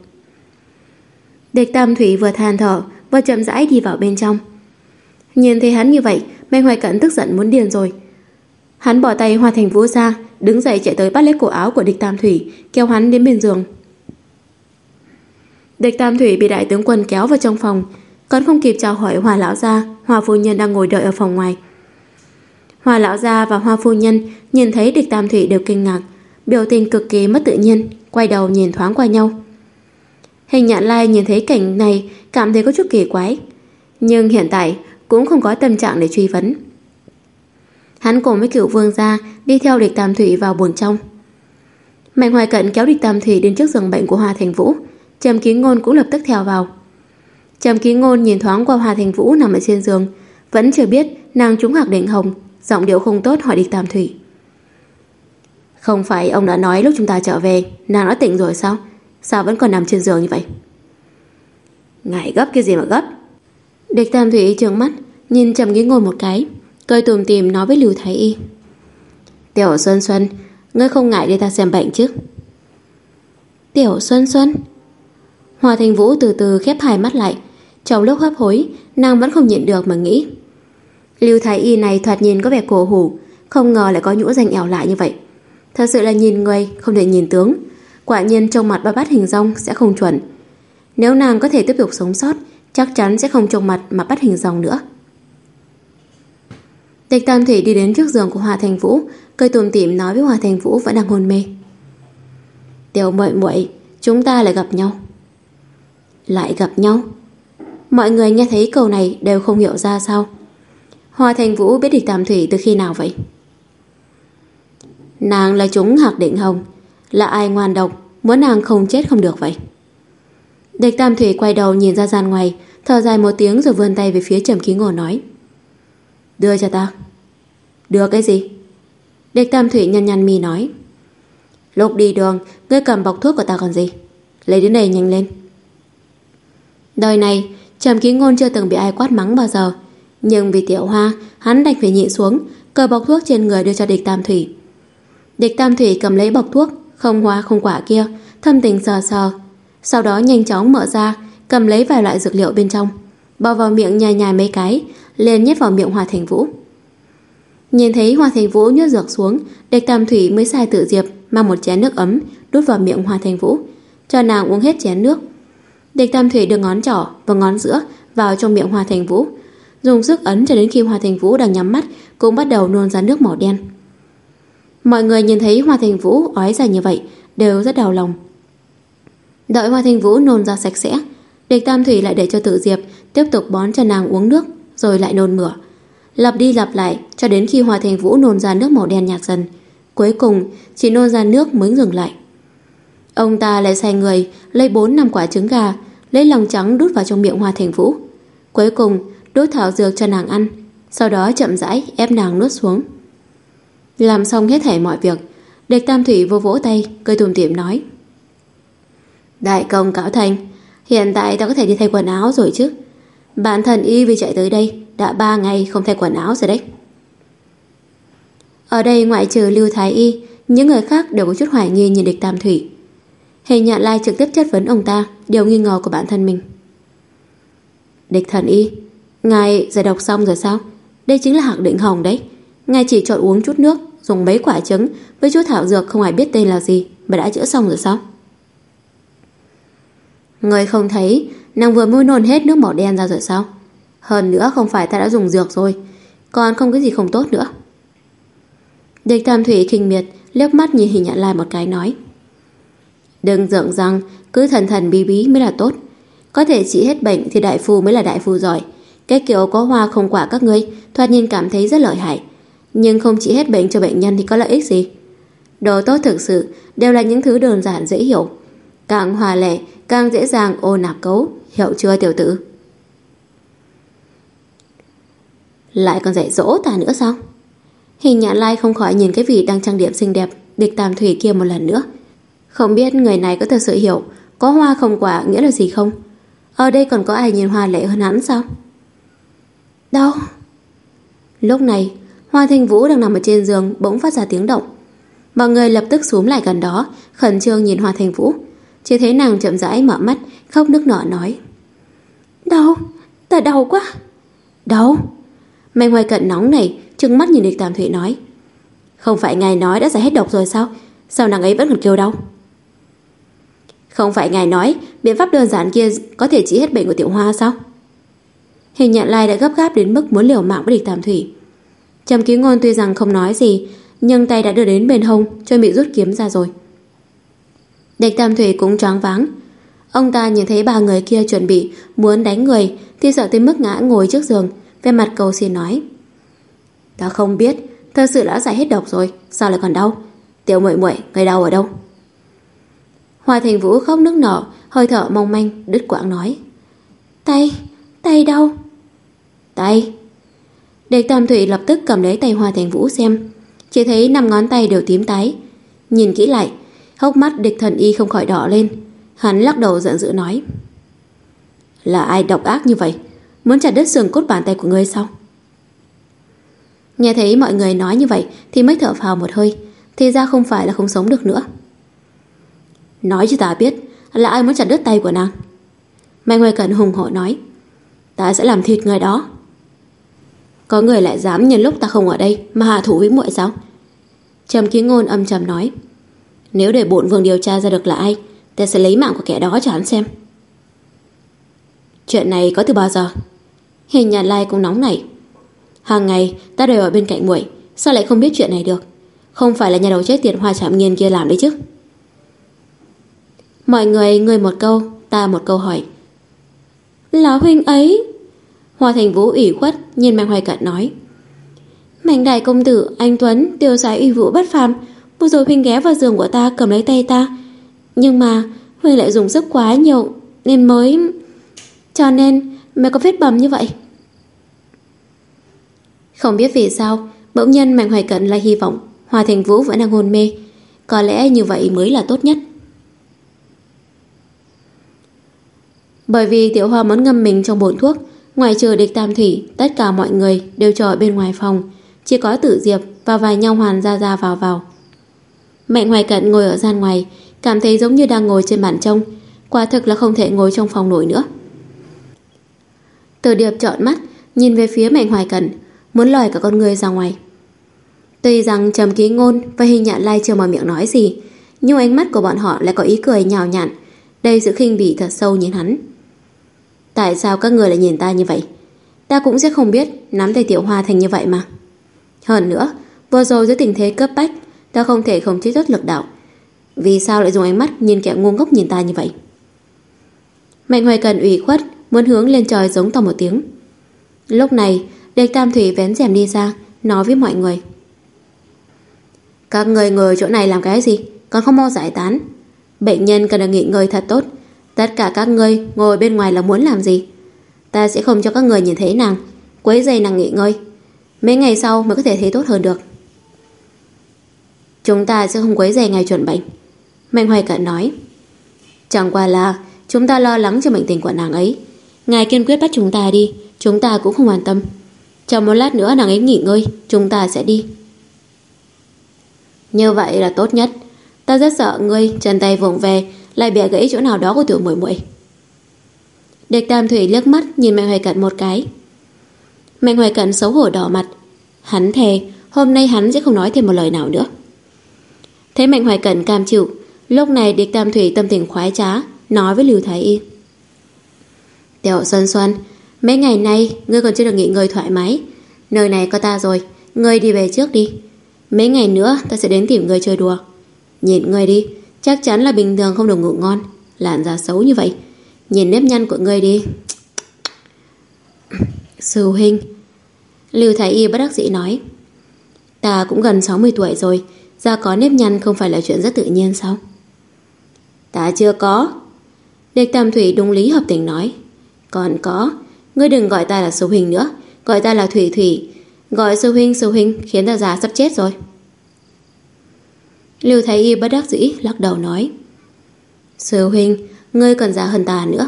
Địch Tam Thủy vừa than thở, vừa chậm rãi đi vào bên trong. Nhìn thấy hắn như vậy, Mạnh Hoài cận tức giận muốn điên rồi. Hắn bỏ tay Hoa Thành Vũ ra, đứng dậy chạy tới bắt lấy cổ áo của địch Tam Thủy, kéo hắn đến bên giường. Địch Tam Thủy bị đại tướng quân kéo vào trong phòng, còn không kịp chào hỏi Hoa lão gia, Hoa phu nhân đang ngồi đợi ở phòng ngoài. Hoa lão gia và Hoa phu nhân nhìn thấy địch Tam Thủy đều kinh ngạc, biểu tình cực kỳ mất tự nhiên, quay đầu nhìn thoáng qua nhau. Hình nhạn lai nhìn thấy cảnh này cảm thấy có chút kỳ quái, nhưng hiện tại cũng không có tâm trạng để truy vấn. Hắn cùng với cựu vương gia đi theo địch Tam Thủy vào buồng trong. Mạnh Hoài Cận kéo địch Tam Thủy đến trước giường bệnh của Hoa Thành Vũ, Trầm kiến Ngôn cũng lập tức theo vào. Trầm Ký Ngôn nhìn thoáng qua Hoa Thành Vũ nằm ở trên giường, vẫn chưa biết nàng trúng hạc định hồng, giọng điệu không tốt hỏi địch Tam Thủy. Không phải ông đã nói lúc chúng ta trở về Nàng đã tỉnh rồi sao? Sao vẫn còn nằm trên giường như vậy? Ngại gấp cái gì mà gấp? Địch Tam Thủy trường mắt Nhìn Trầm ký ngôn một cái Cười tùm tìm nói với Lưu Thái Y. Tiểu Xuân Xuân Ngươi không ngại để ta xem bệnh chứ? Tiểu Xuân Xuân. Hòa Thành Vũ từ từ khép hai mắt lại trong lúc hấp hối, Nàng vẫn không nhịn được mà nghĩ. Lưu Thái Y này thoạt nhìn có vẻ cổ hủ, Không ngờ lại có nhũ danh ẻo lại như vậy. Thật sự là nhìn người không thể nhìn tướng, Quả nhiên trong mặt ba bát hình rong sẽ không chuẩn. Nếu nàng có thể tiếp tục sống sót, Chắc chắn sẽ không trông mặt mà bắt hình rong nữa. Tịch Tam Thủy đi đến trước giường của Hòa Thành Vũ, Cười tùm tỉm nói với Hòa Thành Vũ vẫn đang hôn mê. Tiểu muội muội, Chúng ta lại gặp nhau. Lại gặp nhau? Mọi người nghe thấy câu này đều không hiểu ra sao. Hoa Thành Vũ biết địch Tam Thủy từ khi nào vậy? Nàng là chúng Hạc Định Hồng, Là ai ngoan độc, Muốn nàng không chết không được vậy? Địch Tam Thủy quay đầu nhìn ra gian ngoài, Thở dài một tiếng rồi vươn tay về phía Trầm Ký Ngô nói, Đưa cho ta. Đưa cái gì? Địch Tam Thủy nhăn nhăn mi nói, Lúc đi đường, Ngươi cầm bọc thuốc của ta còn gì? Lấy đến đây nhanh lên. Đời này Trầm Ký Ngôn chưa từng bị ai quát mắng bao giờ. Nhưng vì tiểu hoa, Hắn đành phải nhịn xuống, Cởi bọc thuốc trên người đưa cho địch Tam Thủy. Địch Tam Thủy cầm lấy bọc thuốc, Không hoa không quả kia, Thâm tình sờ sờ. Sau đó nhanh chóng mở ra, Cầm lấy vài loại dược liệu bên trong Bao vào miệng nhai nhai mấy cái, liền nhét vào miệng Hoa Thành Vũ. Nhìn thấy Hoa Thành Vũ nhốt dược xuống, Địch Tam Thủy mới sai tự diệp, Mang một chén nước ấm, đút vào miệng Hoa Thành Vũ. Cho nàng uống hết chén nước Địch Tam Thủy đưa ngón trỏ và ngón giữa vào trong miệng Hoa Thành Vũ, dùng sức ấn cho đến khi Hoa Thành Vũ đang nhắm mắt cũng bắt đầu nôn ra nước màu đen. Mọi người nhìn thấy Hoa Thành Vũ ói ra như vậy đều rất đau lòng. Đợi Hoa Thành Vũ nôn ra sạch sẽ, Địch Tam Thủy lại để cho Tự Diệp tiếp tục bón cho nàng uống nước rồi lại nôn mửa. Lặp đi lặp lại cho đến khi Hoa Thành Vũ nôn ra nước màu đen nhạt dần. Cuối cùng chỉ nôn ra nước mới dừng lại. Ông ta lại xoay người, lấy bốn năm quả trứng gà, lấy lòng trắng đút vào trong miệng Hoa Thành Vũ. Cuối cùng, đốt thảo dược cho nàng ăn, sau đó chậm rãi ép nàng nuốt xuống. Làm xong hết thảy mọi việc, Địch Tam Thủy vô vỗ tay, Cười tùm tiệm nói, Đại công cáo thành, Hiện tại ta có thể đi thay quần áo rồi chứ Bạn thần y vì chạy tới đây, Đã ba ngày không thay quần áo rồi đấy Ở đây ngoại trừ Lưu Thái Y, Những người khác đều có chút hoài nghi nhìn địch Tam Thủy Hình nhạn lai trực tiếp chất vấn ông ta, Điều nghi ngờ của bản thân mình. Địch thần y, Ngài giải độc xong rồi sao? Đây chính là hạc định hồng đấy. Ngài chỉ chọn uống chút nước, Dùng mấy quả trứng, với chút thảo dược không ai biết tên là gì, Mà đã chữa xong rồi sao? Người không thấy, Nàng vừa mới nôn hết nước màu đen ra rồi sao? Hơn nữa không phải ta đã dùng dược rồi, Còn không có gì không tốt nữa. Địch Tam Thủy khinh miệt, liếc mắt nhìn hình nhận lại một cái nói Đừng tưởng rằng, Cứ thần thần bí bí mới là tốt. Có thể trị hết bệnh thì đại phu mới là đại phu giỏi. Cái kiểu có hoa không quả các ngươi, Thoạt nhìn cảm thấy rất lợi hại. Nhưng không trị hết bệnh cho bệnh nhân thì có lợi ích gì? Đồ tốt thực sự Đều là những thứ đơn giản dễ hiểu. Càng hòa lệ, càng dễ dàng ô nạp cấu. Hiểu chưa, tiểu tử? Lại còn dạy dỗ ta nữa sao? Hình nhãn lai không khỏi nhìn cái vị đang trang điểm xinh đẹp, Địch tam thủy kia một lần nữa. Không biết người này có thật sự hiểu Có hoa không quả nghĩa là gì không? Ở đây còn có ai nhìn hoa lệ hơn hắn sao? Đâu? Lúc này Hoa Thanh Vũ đang nằm ở trên giường Bỗng phát ra tiếng động. Mọi người lập tức xuống lại gần đó Khẩn trương nhìn Hoa Thanh Vũ. Chỉ thấy nàng chậm rãi mở mắt Khóc nước nở nói. Đau, ta đau quá. Đau? Mày ngoài cận nóng này Trừng mắt nhìn địch Tam Thủy nói. Không phải ngài nói đã giải hết độc rồi sao? Sao nàng ấy vẫn còn kêu đau? Không phải ngài nói Biện pháp đơn giản kia có thể trị hết bệnh của tiểu hoa sao Hình nhận lai đã gấp gáp đến mức muốn liều mạng với địch Tam Thủy Trầm ký ngôn tuy rằng không nói gì Nhưng tay đã đưa đến bên hông Cho bị rút kiếm ra rồi Địch Tam Thủy cũng choáng váng. Ông ta nhìn thấy ba người kia chuẩn bị muốn đánh người thì sợ tới mức ngã ngồi trước giường, về mặt cầu xin nói. Ta không biết, thật sự đã giải hết độc rồi, sao lại còn đau? Tiểu muội muội, người đau ở đâu? Hoa Thành Vũ khóc nức nở, hơi thở mong manh, đứt quãng nói. Tay, tay đau. Tay. Địch Tam Thụy lập tức cầm lấy tay Hoa Thành Vũ xem, chỉ thấy năm ngón tay đều tím tái. Nhìn kỹ lại, Hốc mắt địch thần y không khỏi đỏ lên Hắn lắc đầu giận dữ nói Là ai độc ác như vậy Muốn chặt đứt xương cốt bàn tay của ngươi sao Nghe thấy mọi người nói như vậy Thì mới thở phào một hơi Thì ra không phải là không sống được nữa Nói cho ta biết Là ai muốn chặt đứt tay của nàng. Mai Ngoài Cẩn hùng hổ nói, Ta sẽ làm thịt người đó. Có người lại dám nhân lúc ta không ở đây Mà hạ thủ với muội sao? Trầm ký ngôn âm trầm nói, nếu để bổn vương điều tra ra được là ai, Ta sẽ lấy mạng của kẻ đó cho hắn xem. Chuyện này có từ bao giờ? Hình nhà lai cũng nóng này Hàng ngày ta đều ở bên cạnh muội, Sao lại không biết chuyện này được? Không phải là nhà đầu chết tiệt hoa chạm nghiên kia làm đấy chứ? Mọi người người một câu, Ta một câu hỏi. Là huynh ấy? Hoa thành vũ ủy khuất, Nhìn mạnh hoài cận nói. Mạnh đại công tử, anh Tuấn, Tiêu sái uy vũ bất phàm. Vừa rồi Huynh ghé vào giường của ta, cầm lấy tay ta. Nhưng mà, Huynh lại dùng sức quá nhiều, Nên mới Cho nên mới có vết bầm như vậy? Không biết vì sao, Bỗng nhân Mạnh Hoài Cận lại hy vọng Hòa Thành Vũ vẫn đang hôn mê. Có lẽ như vậy mới là tốt nhất. Bởi vì Tiểu Hoa muốn ngâm mình trong bồn thuốc, Ngoài trừ địch tam thủy, Tất cả mọi người đều chờ bên ngoài phòng. Chỉ có tử diệp và vài nhau hoàn ra ra vào vào. Mạnh Hoài Cận ngồi ở gian ngoài, Cảm thấy giống như đang ngồi trên bàn trông. Quả thực là không thể ngồi trong phòng nổi nữa. Tử điệp trọn mắt, Nhìn về phía Mạnh Hoài Cận, Muốn lòi cả con người ra ngoài. Tuy rằng trầm ký ngôn Và hình nhạn lai chưa mở miệng nói gì, Nhưng ánh mắt của bọn họ lại có ý cười nhào nhặn Đây sự khinh bỉ thật sâu nhìn hắn. Tại sao các người lại nhìn ta như vậy? Ta cũng sẽ không biết Nắm tay tiểu hoa thành như vậy mà. Hơn nữa, Vừa rồi dưới tình thế cấp bách, Ta không thể không chế rất lực đạo. Vì sao lại dùng ánh mắt nhìn kẻ ngu ngốc nhìn ta như vậy? Mạnh hoài cần ủy khuất, Muốn hướng lên trời giống to một tiếng. Lúc này, Địch Tam Thủy vén rèm đi ra, Nói với mọi người. Các người ngồi chỗ này làm cái gì? Còn không mau giải tán. Bệnh nhân cần được nghỉ ngơi thật tốt. Tất cả các ngươi ngồi bên ngoài là muốn làm gì? Ta sẽ không cho các người nhìn thấy nàng. Quấy giày nàng nghỉ ngơi. Mấy ngày sau mới có thể thấy tốt hơn được. Chúng ta sẽ không quấy giày ngày chuẩn bệnh. Mạnh Hoài Cận nói. Chẳng qua là Chúng ta lo lắng cho bệnh tình của nàng ấy. Ngài kiên quyết bắt chúng ta đi. Chúng ta cũng không quan tâm. Trong một lát nữa nàng ấy nghỉ ngơi, Chúng ta sẽ đi. Như vậy là tốt nhất. Ta rất sợ ngươi, chân tay vụng về lại bẻ gãy chỗ nào đó của tiểu muội muội. Địch Tam Thủy liếc mắt, Nhìn Mạnh Hoài Cận một cái. Mạnh Hoài Cận xấu hổ đỏ mặt. Hắn thề, hôm nay hắn sẽ không nói thêm một lời nào nữa. Thấy Mạnh Hoài Cận cam chịu, Lúc này địch Tam Thủy tâm tình khoái trá, Nói với Lưu Thái Y. Tiểu Xuân Xuân, Mấy ngày nay ngươi còn chưa được nghỉ ngơi thoải mái. Nơi này có ta rồi, Ngươi đi về trước đi. Mấy ngày nữa ta sẽ đến tìm ngươi chơi đùa. Nhìn ngươi đi Chắc chắn là bình thường không được ngủ ngon. Làn da xấu như vậy. Nhìn nếp nhăn của ngươi đi. Sư huynh. Lưu Thái Y bất đắc dĩ nói. Ta cũng gần 60 tuổi rồi. Da có nếp nhăn không phải là chuyện rất tự nhiên sao? Ta chưa có. Địch Tam Thủy đúng lý hợp tình nói. Còn có. Ngươi đừng gọi ta là sư huynh nữa. Gọi ta là Thủy Thủy. Gọi sư huynh sư huynh, khiến ta già sắp chết rồi. Lưu Thái Y bất đắc dĩ lắc đầu nói. Sư huynh Ngươi cần già hơn ta nữa.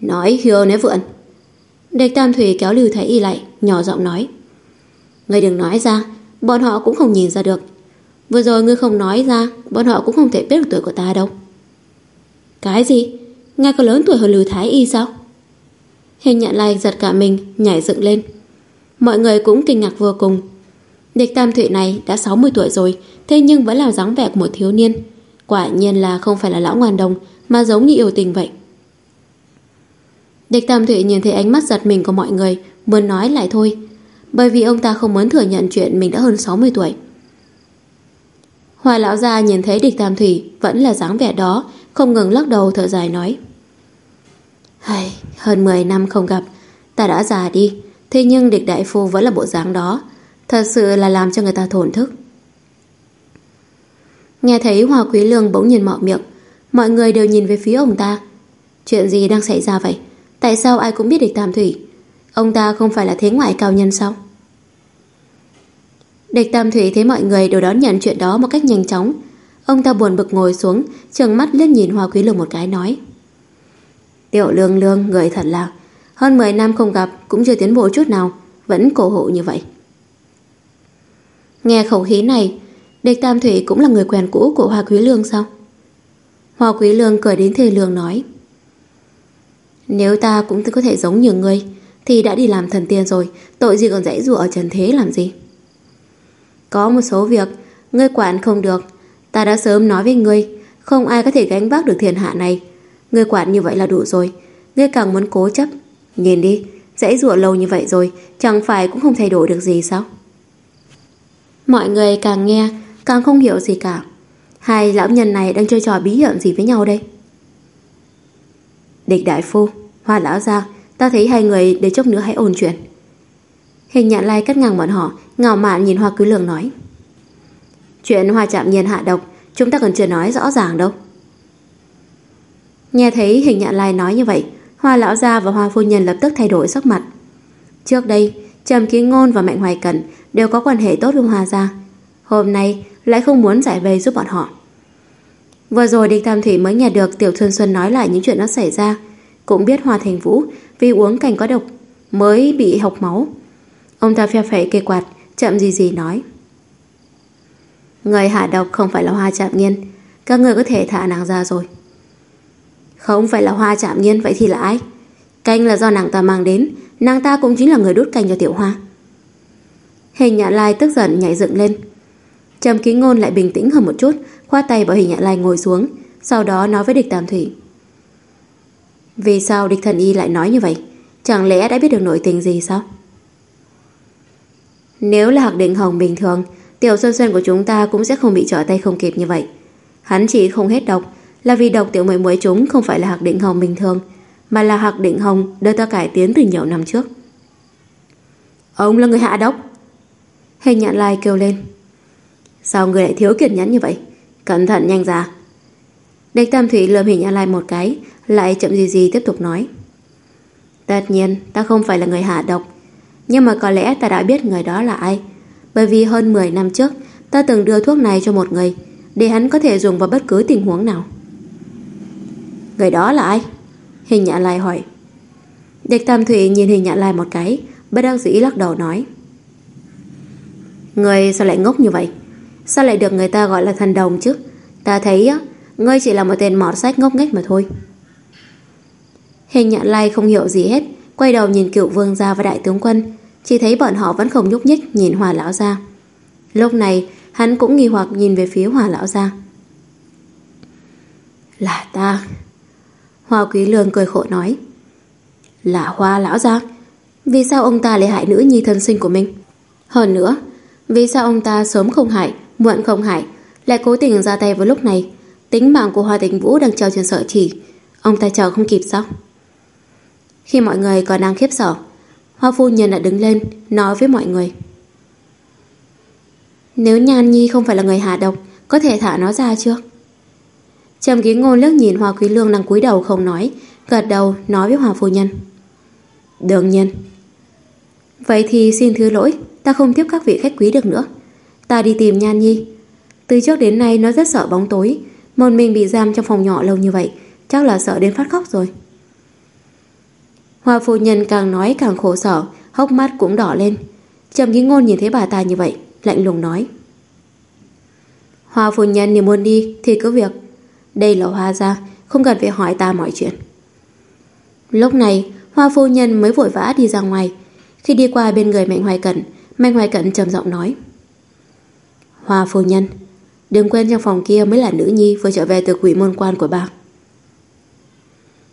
Nói hiêu nếu vượn. Địch Tam Thủy kéo Lưu Thái Y lại, Nhỏ giọng nói. Ngươi đừng nói ra, Bọn họ cũng không nhìn ra được. Vừa rồi ngươi không nói ra, Bọn họ cũng không thể biết được tuổi của ta đâu. Cái gì? Ngài có lớn tuổi hơn Lưu Thái Y sao? Hình nhận lai giật cả mình, Nhảy dựng lên. Mọi người cũng kinh ngạc vô cùng. Địch Tam Thụy này đã 60 tuổi rồi Thế nhưng vẫn là dáng vẻ của một thiếu niên. Quả nhiên là không phải là lão ngoan đồng Mà giống như yêu tình vậy. Địch Tam Thụy nhìn thấy ánh mắt giật mình của mọi người Muốn nói lại thôi. Bởi vì ông ta không muốn thừa nhận chuyện Mình đã hơn 60 tuổi. Hoa lão gia nhìn thấy địch Tam Thủy Vẫn là dáng vẻ đó Không ngừng lắc đầu thở dài nói. Hay, Hơn 10 năm không gặp Ta đã già đi Thế nhưng địch đại phu vẫn là bộ dáng đó. Thật sự là làm cho người ta thổn thức. Nghe thấy Hoa Quý Lương bỗng nhìn mọ miệng, Mọi người đều nhìn về phía ông ta. Chuyện gì đang xảy ra vậy? Tại sao ai cũng biết địch Tam Thủy? Ông ta không phải là thế ngoại cao nhân sao? Địch Tam Thủy thấy mọi người đều đón nhận chuyện đó một cách nhanh chóng. Ông ta buồn bực ngồi xuống, Trừng mắt liếc nhìn Hoa Quý Lương một cái, nói, Tiểu lương lương, người thật là, Hơn 10 năm không gặp, Cũng chưa tiến bộ chút nào, Vẫn cổ hộ như vậy. Nghe khẩu khí này, Địch Tam Thủy cũng là người quen cũ của Hoa Quý Lương sao? Hoa Quý Lương cười đến thề lương nói, Nếu ta cũng có thể giống như ngươi, Thì đã đi làm thần tiên rồi, Tội gì còn dãy rùa ở trần thế làm gì? Có một số việc Ngươi quản không được, Ta đã sớm nói với ngươi, Không ai có thể gánh vác được thiên hạ này. Ngươi quản như vậy là đủ rồi, Ngươi càng muốn cố chấp. Nhìn đi, Dãy dụa lâu như vậy rồi, Chẳng phải cũng không thay đổi được gì sao? Mọi người càng nghe, Càng không hiểu gì cả. Hai lão nhân này đang chơi trò bí hiểm gì với nhau đây? Địch đại phu, Hoa lão gia, Ta thấy hai người để chốc nữa hãy ồn chuyện. Hình nhạn lai cắt ngang bọn họ Ngào mạn nhìn Hoa Cứ lường nói. Chuyện Hoa chạm nhiên hạ độc, Chúng ta còn chưa nói rõ ràng đâu. Nghe thấy hình nhạn lai nói như vậy, Hoa lão gia và Hoa phu nhân lập tức thay đổi sắc mặt. Trước đây Trầm Ký Ngôn và Mạnh Hoài Cẩn Đều có quan hệ tốt với Hoa gia. Hôm nay lại không muốn giải vây giúp bọn họ. Vừa rồi Địch Tam Thủy mới nghe được Tiểu Xuân Xuân nói lại những chuyện đã xảy ra. Cũng biết Hoa Thành Vũ Vì uống cành có độc Mới bị học máu. Ông ta phe phẩy cây quạt, Chậm gì gì nói. Người hạ độc không phải là Hoa Trạm Nghiên Các người có thể thả nàng ra rồi. Không phải là Hoa Trạm Nghiên Vậy thì là ai? Canh là do nàng ta mang đến Nàng ta cũng chính là người đút canh cho Tiểu Hoa Hình nhã lai tức giận nhảy dựng lên Trầm ký ngôn lại bình tĩnh hơn một chút Khoa tay bảo hình nhã lai ngồi xuống Sau đó nói với địch tam thủy Vì sao địch thần y lại nói như vậy? Chẳng lẽ đã biết được nội tình gì sao? Nếu là Hạc Định Hồng bình thường, Tiểu Xuân Xuân của chúng ta cũng sẽ không bị trở tay không kịp như vậy. Hắn chỉ không hết độc là vì độc tiểu muội muội chúng không phải là Hạc Định Hồng bình thường, mà là Hạc Định Hồng đưa ta cải tiến từ nhiều năm trước. Ông là người hạ độc. Hình nhạn lai kêu lên. Sao người lại thiếu kiên nhẫn như vậy? Cẩn thận nhanh ra. Địch Tam Thủy lườm hình nhạn lai một cái, lại chậm gì gì tiếp tục nói. Tất nhiên, ta không phải là người hạ độc, nhưng mà có lẽ ta đã biết người đó là ai. Bởi vì hơn 10 năm trước, ta từng đưa thuốc này cho một người, để hắn có thể dùng vào bất cứ tình huống nào. Người đó là ai? Hình nhạn lai hỏi. Địch Tam Thụy nhìn hình nhạn lai một cái, bất đắc dĩ lắc đầu nói. Người sao lại ngốc như vậy? Sao lại được người ta gọi là thần đồng chứ? Ta thấy á, ngươi chỉ là một tên mọt sách ngốc nghếch mà thôi. Hình nhạn lai không hiểu gì hết, quay đầu nhìn cựu vương gia và đại tướng quân, chỉ thấy bọn họ vẫn không nhúc nhích nhìn hòa lão gia. Lúc này, hắn cũng nghi hoặc nhìn về phía hòa lão gia. Là ta. Hoa quý lương cười khổ nói. Là hoa lão gia. Vì sao ông ta lại hại nữ nhi thân sinh của mình? Hơn nữa, vì sao ông ta sớm không hại, muộn không hại, lại cố tình ra tay vào lúc này? Tính mạng của Hoa Tình Vũ đang treo trên sợi chỉ, ông ta chờ không kịp sao? Khi mọi người còn đang khiếp sợ, Hoa phu nhân đã đứng lên, nói với mọi người. Nếu Nhan Nhi không phải là người hạ độc, có thể thả nó ra chưa? Trầm ký ngôn lướt nhìn Hoa Quý Lương đang cúi đầu không nói, gật đầu nói với Hoa phu nhân. Đương nhiên. Vậy thì xin thứ lỗi, ta không tiếp các vị khách quý được nữa. Ta đi tìm Nhan Nhi. Từ trước đến nay nó rất sợ bóng tối, một mình bị giam trong phòng nhỏ lâu như vậy, chắc là sợ đến phát khóc rồi. Hoa phu nhân càng nói càng khổ sở, hốc mắt cũng đỏ lên. Trầm ký ngôn nhìn thấy bà ta như vậy, lạnh lùng nói. Hoa phu nhân nếu muốn đi thì cứ việc. Đây là hoa gia, không cần phải hỏi ta mọi chuyện. Lúc này, hoa phu nhân mới vội vã đi ra ngoài. Khi đi qua bên người Mạnh Hoài Cẩn, Mạnh Hoài Cẩn trầm giọng nói. Hoa phu nhân, đừng quên trong phòng kia mới là nữ nhi vừa trở về từ quỷ môn quan của bà.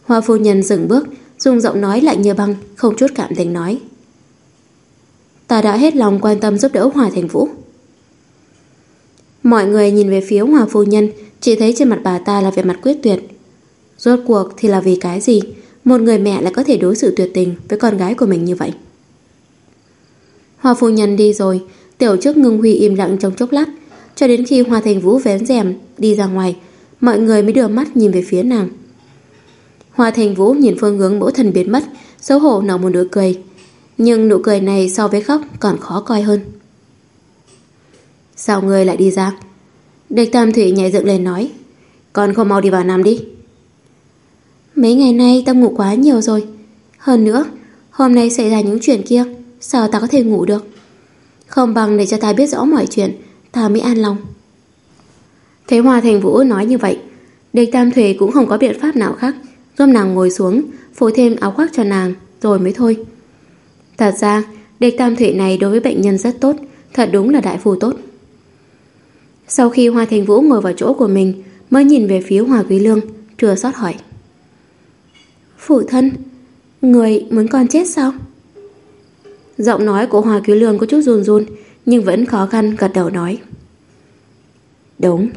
Hoa phu nhân dừng bước, dùng giọng nói lạnh như băng, không chút cảm tình nói. Ta đã hết lòng quan tâm giúp đỡ Hòa Thành Vũ. Mọi người nhìn về phía Hòa phu nhân, chỉ thấy trên mặt bà ta là vẻ mặt quyết tuyệt. Rốt cuộc thì là vì cái gì một người mẹ lại có thể đối xử tuyệt tình với con gái của mình như vậy? Hoa phu nhân đi rồi, tiểu trước ngưng huy im lặng trong chốc lát, cho đến khi Hoa Thành Vũ vén rèm đi ra ngoài, mọi người mới đưa mắt nhìn về phía nàng. Hoa Thành Vũ nhìn phương hướng mẫu thần biến mất, xấu hổ nở một nụ cười. Nhưng nụ cười này so với khóc còn khó coi hơn. Sao người lại đi ra? Địch Tam Thủy nhảy dựng lên nói. Con không mau đi vào nằm đi. Mấy ngày nay ta ngủ quá nhiều rồi. Hơn nữa, hôm nay xảy ra những chuyện kia, sao ta có thể ngủ được? Không bằng để cho ta biết rõ mọi chuyện, ta mới an lòng. Thấy Hoa Thành Vũ nói như vậy, Địch Tam Thủy cũng không có biện pháp nào khác giúp nàng ngồi xuống, phối thêm áo khoác cho nàng, rồi mới thôi. Thật ra, địch tam thủy này đối với bệnh nhân rất tốt, thật đúng là đại phù tốt. Sau khi Hoa Thành Vũ ngồi vào chỗ của mình, mới nhìn về phía Hòa Quý Lương, trưa sót hỏi. Phụ thân, người muốn con chết sao? Giọng nói của Hòa Quý Lương có chút run run, nhưng vẫn khó khăn gật đầu nói. Đúng,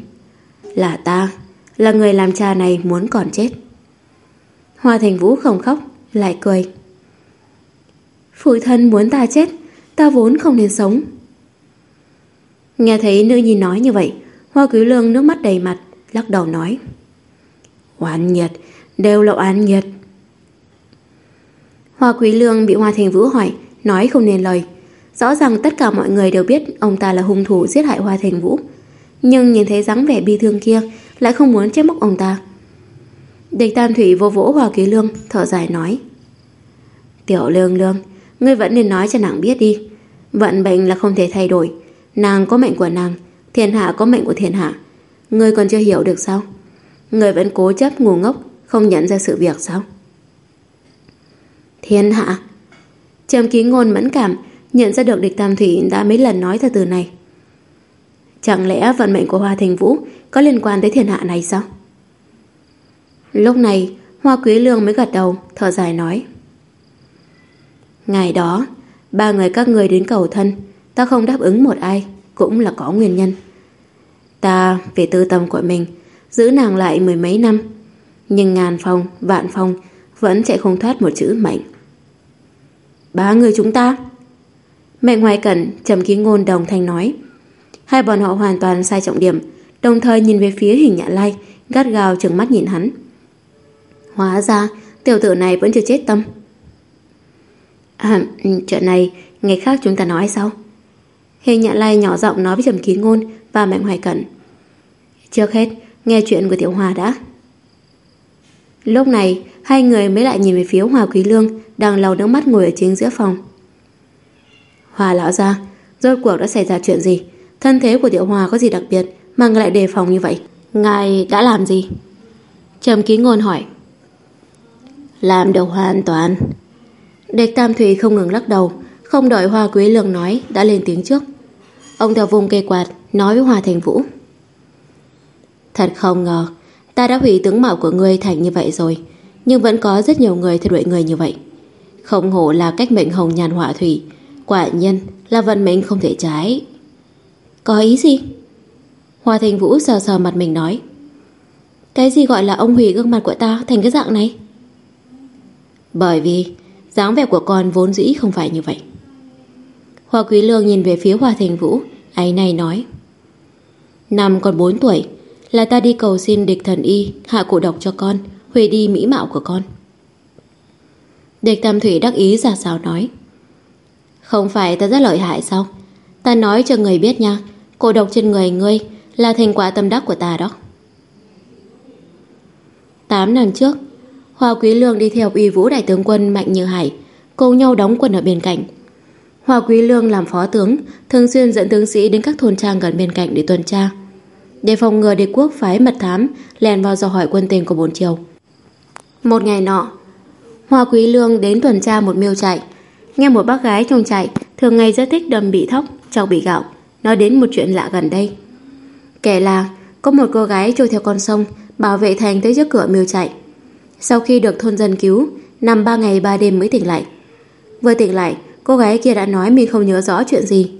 là ta, là người làm cha này muốn còn chết. Hoa Thành Vũ không khóc, lại cười. Phụ thân muốn ta chết, ta vốn không nên sống. Nghe thấy nữ nhi nói như vậy, Hoa Quý Lương nước mắt đầy mặt, lắc đầu nói. Oán nhiệt, đều là oán nhiệt. Hoa Quý Lương bị Hoa Thành Vũ hỏi, nói không nên lời. Rõ ràng tất cả mọi người đều biết ông ta là hung thủ giết hại Hoa Thành Vũ. Nhưng nhìn thấy dáng vẻ bi thương kia, lại không muốn chết móc ông ta. Địch Tam Thủy vô vỗ hoa quý Lương Thở dài nói Tiểu Lương Lương Ngươi vẫn nên nói cho nàng biết đi Vận bệnh là không thể thay đổi Nàng có mệnh của nàng Thiên hạ có mệnh của thiên hạ. Ngươi còn chưa hiểu được sao? Ngươi vẫn cố chấp ngu ngốc Không nhận ra sự việc sao? Thiên hạ. Trầm ký ngôn mẫn cảm Nhận ra được địch Tam Thủy đã mấy lần nói ra từ này. Chẳng lẽ vận mệnh của Hoa Thành Vũ Có liên quan tới thiên hạ này sao? Lúc này, Hoa Quý Lương mới gật đầu, thở dài nói. Ngày đó, ba người các người đến cầu thân, ta không đáp ứng một ai, cũng là có nguyên nhân. Ta, về tư tâm của mình, giữ nàng lại mười mấy năm, nhưng ngàn phòng, vạn phòng vẫn chạy không thoát một chữ mệnh. Ba người chúng ta? Mẹ ngoài cẩn, trầm ký ngôn đồng thanh nói. Hai bọn họ hoàn toàn sai trọng điểm, đồng thời nhìn về phía hình nhã lai, gắt gào trừng mắt nhìn hắn. Hóa ra, tiểu tử này vẫn chưa chết tâm. À, ừ, chuyện này, ngày khác chúng ta nói sau. Hình nhạn lai nhỏ giọng nói với trầm kín ngôn và mạnh hoài cẩn. Trước hết, nghe chuyện của tiểu hòa đã. Lúc này, hai người mới lại nhìn về phía Hòa Quý Lương đang lau nước mắt ngồi ở chính giữa phòng. Hòa lão ra, rốt cuộc đã xảy ra chuyện gì? Thân thế của Tiểu Hòa có gì đặc biệt mà ngài lại đề phòng như vậy? Ngài đã làm gì? Trầm ký ngôn hỏi. Làm được hoàn toàn. Địch Tam Thủy không ngừng lắc đầu, không đợi Hoa Quý Lương nói đã lên tiếng trước. Ông theo vùng cây quạt nói với Hoa Thành Vũ. Thật không ngờ, ta đã hủy tướng mạo của ngươi thành như vậy rồi, nhưng vẫn có rất nhiều người theo đuổi người như vậy. Không hổ là cách mệnh hồng nhàn họa thủy, quả nhân là vận mệnh không thể trái. Có ý gì? Hoa Thành Vũ sờ sờ mặt mình nói. Cái gì gọi là ông hủy gương mặt của ta thành cái dạng này? Bởi vì dáng vẻ của con vốn dĩ không phải như vậy. Hoa Quý Lương nhìn về phía Hoa Thành Vũ, Ái này nói. Năm còn 4 tuổi, là ta đi cầu xin địch thần y hạ cổ độc cho con, hủy đi mỹ mạo của con. Địch Tam Thủy đắc ý giả xào nói. Không phải ta rất lợi hại sao? Ta nói cho người biết nha, cổ độc trên người ngươi là thành quả tâm đắc của ta đó. Tám năm trước, Hoa Quý Lương đi theo uy vũ đại tướng quân Mạnh Như Hải, cùng nhau đóng quân ở bên cạnh. Hoa Quý Lương làm phó tướng, thường xuyên dẫn tướng sĩ đến các thôn trang gần bên cạnh để tuần tra. Để phòng ngừa đế quốc phái mật thám lèn vào dò hỏi quân tình của bốn triều. Một ngày nọ, Hoa Quý Lương đến tuần tra một miêu trại, nghe một bác gái trong trại thường ngày rất thích đầm bị thóc, chọc bị gạo, nói đến một chuyện lạ gần đây. Kể là có một cô gái trôi theo con sông bảo vệ thành tới trước cửa miêu trại. Sau khi được thôn dân cứu, nằm ba ngày ba đêm mới tỉnh lại. Vừa tỉnh lại, cô gái kia đã nói mình không nhớ rõ chuyện gì.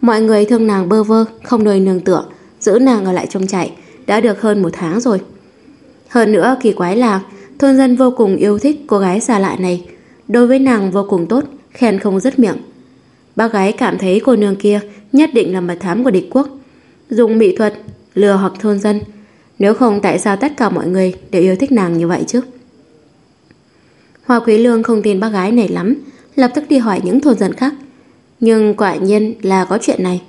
Mọi người thương nàng bơ vơ, không nơi nương tựa, giữ nàng ở lại trong trại đã được hơn một tháng rồi. Hơn nữa kỳ quái là thôn dân vô cùng yêu thích cô gái xa lạ này. Đối với nàng vô cùng tốt, khen không dứt miệng. Bác gái cảm thấy cô nương kia nhất định là mật thám của địch quốc. Dùng mỹ thuật, lừa hoặc thôn dân. Nếu không tại sao tất cả mọi người đều yêu thích nàng như vậy chứ? Hoa Quý Lương không tin bác gái này lắm, lập tức đi hỏi những thôn dân khác. Nhưng quả nhiên là có chuyện này.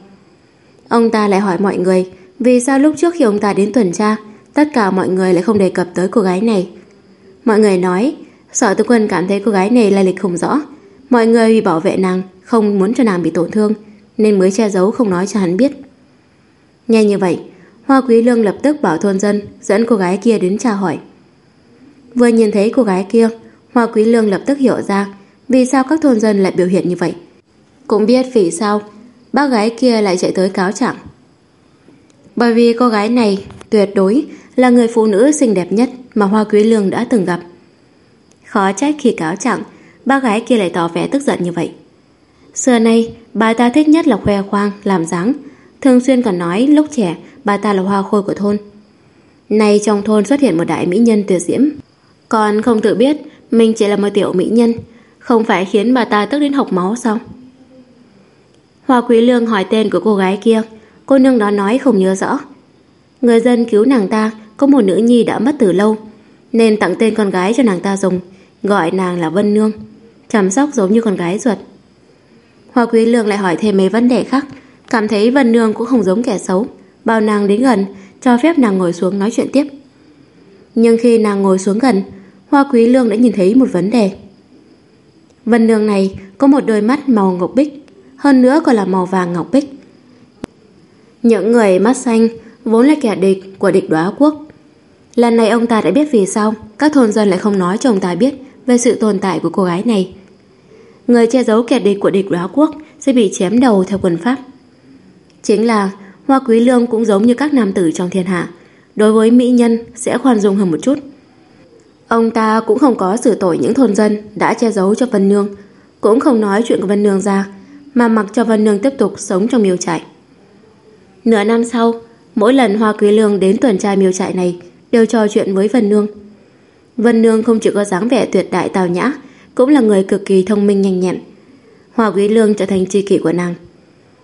Ông ta lại hỏi mọi người, vì sao lúc trước khi ông ta đến tuần tra, tất cả mọi người lại không đề cập tới cô gái này. Mọi người nói, Sở tư quân cảm thấy cô gái này lai lịch không rõ Mọi người vì bảo vệ nàng Không muốn cho nàng bị tổn thương, Nên mới che giấu không nói cho hắn biết Nghe như vậy, Hoa Quý Lương lập tức bảo thôn dân Dẫn cô gái kia đến tra hỏi Vừa nhìn thấy cô gái kia, Hoa Quý Lương lập tức hiểu ra vì sao các thôn dân lại biểu hiện như vậy Cũng biết vì sao Bác gái kia lại chạy tới cáo trạng Bởi vì cô gái này tuyệt đối là người phụ nữ xinh đẹp nhất mà Hoa Quý Lương đã từng gặp. Khó trách khi cáo trạng, bác gái kia lại tỏ vẻ tức giận như vậy. Xưa nay, bà ta thích nhất là khoe khoang, làm dáng, thường xuyên còn nói lúc trẻ bà ta là hoa khôi của thôn. Nay trong thôn xuất hiện một đại mỹ nhân tuyệt diễm, còn không tự biết mình chỉ là một tiểu mỹ nhân, không phải khiến bà ta tức đến hộc máu sao? Hoa Quý Lương hỏi tên của cô gái kia, cô nương đó nói không nhớ rõ. Người dân cứu nàng ta có một nữ nhi đã mất từ lâu, nên tặng tên con gái cho nàng ta dùng, gọi nàng là Vân Nương, chăm sóc giống như con gái ruột. Hoa Quý Lương lại hỏi thêm mấy vấn đề khác, cảm thấy Vân Nương cũng không giống kẻ xấu, bao nàng đến gần, cho phép nàng ngồi xuống nói chuyện tiếp. Nhưng khi nàng ngồi xuống gần, Hoa Quý Lương đã nhìn thấy một vấn đề. Vân Nương này có một đôi mắt màu ngọc bích, hơn nữa còn là màu vàng ngọc bích. Những người mắt xanh vốn là kẻ địch của địch đoá quốc. Lần này ông ta đã biết vì sao các thôn dân lại không nói cho ông ta biết về sự tồn tại của cô gái này. Người che giấu kẻ địch của địch đoá quốc sẽ bị chém đầu theo quân Pháp. Chính là Hoa Quý Lương cũng giống như các nam tử trong thiên hạ, đối với mỹ nhân sẽ khoan dung hơn một chút. Ông ta cũng không có xử tội những thôn dân đã che giấu cho Vân Nương, cũng không nói chuyện của Vân Nương ra, mà mặc cho Vân Nương tiếp tục sống trong miêu trại. Nửa năm sau, mỗi lần Hoa Quý Lương đến tuần tra miêu trại này đều trò chuyện với Vân Nương. Vân Nương không chỉ có dáng vẻ tuyệt đại tào nhã, cũng là người cực kỳ thông minh nhanh nhẹn. Hoa Quý Lương trở thành tri kỷ của nàng.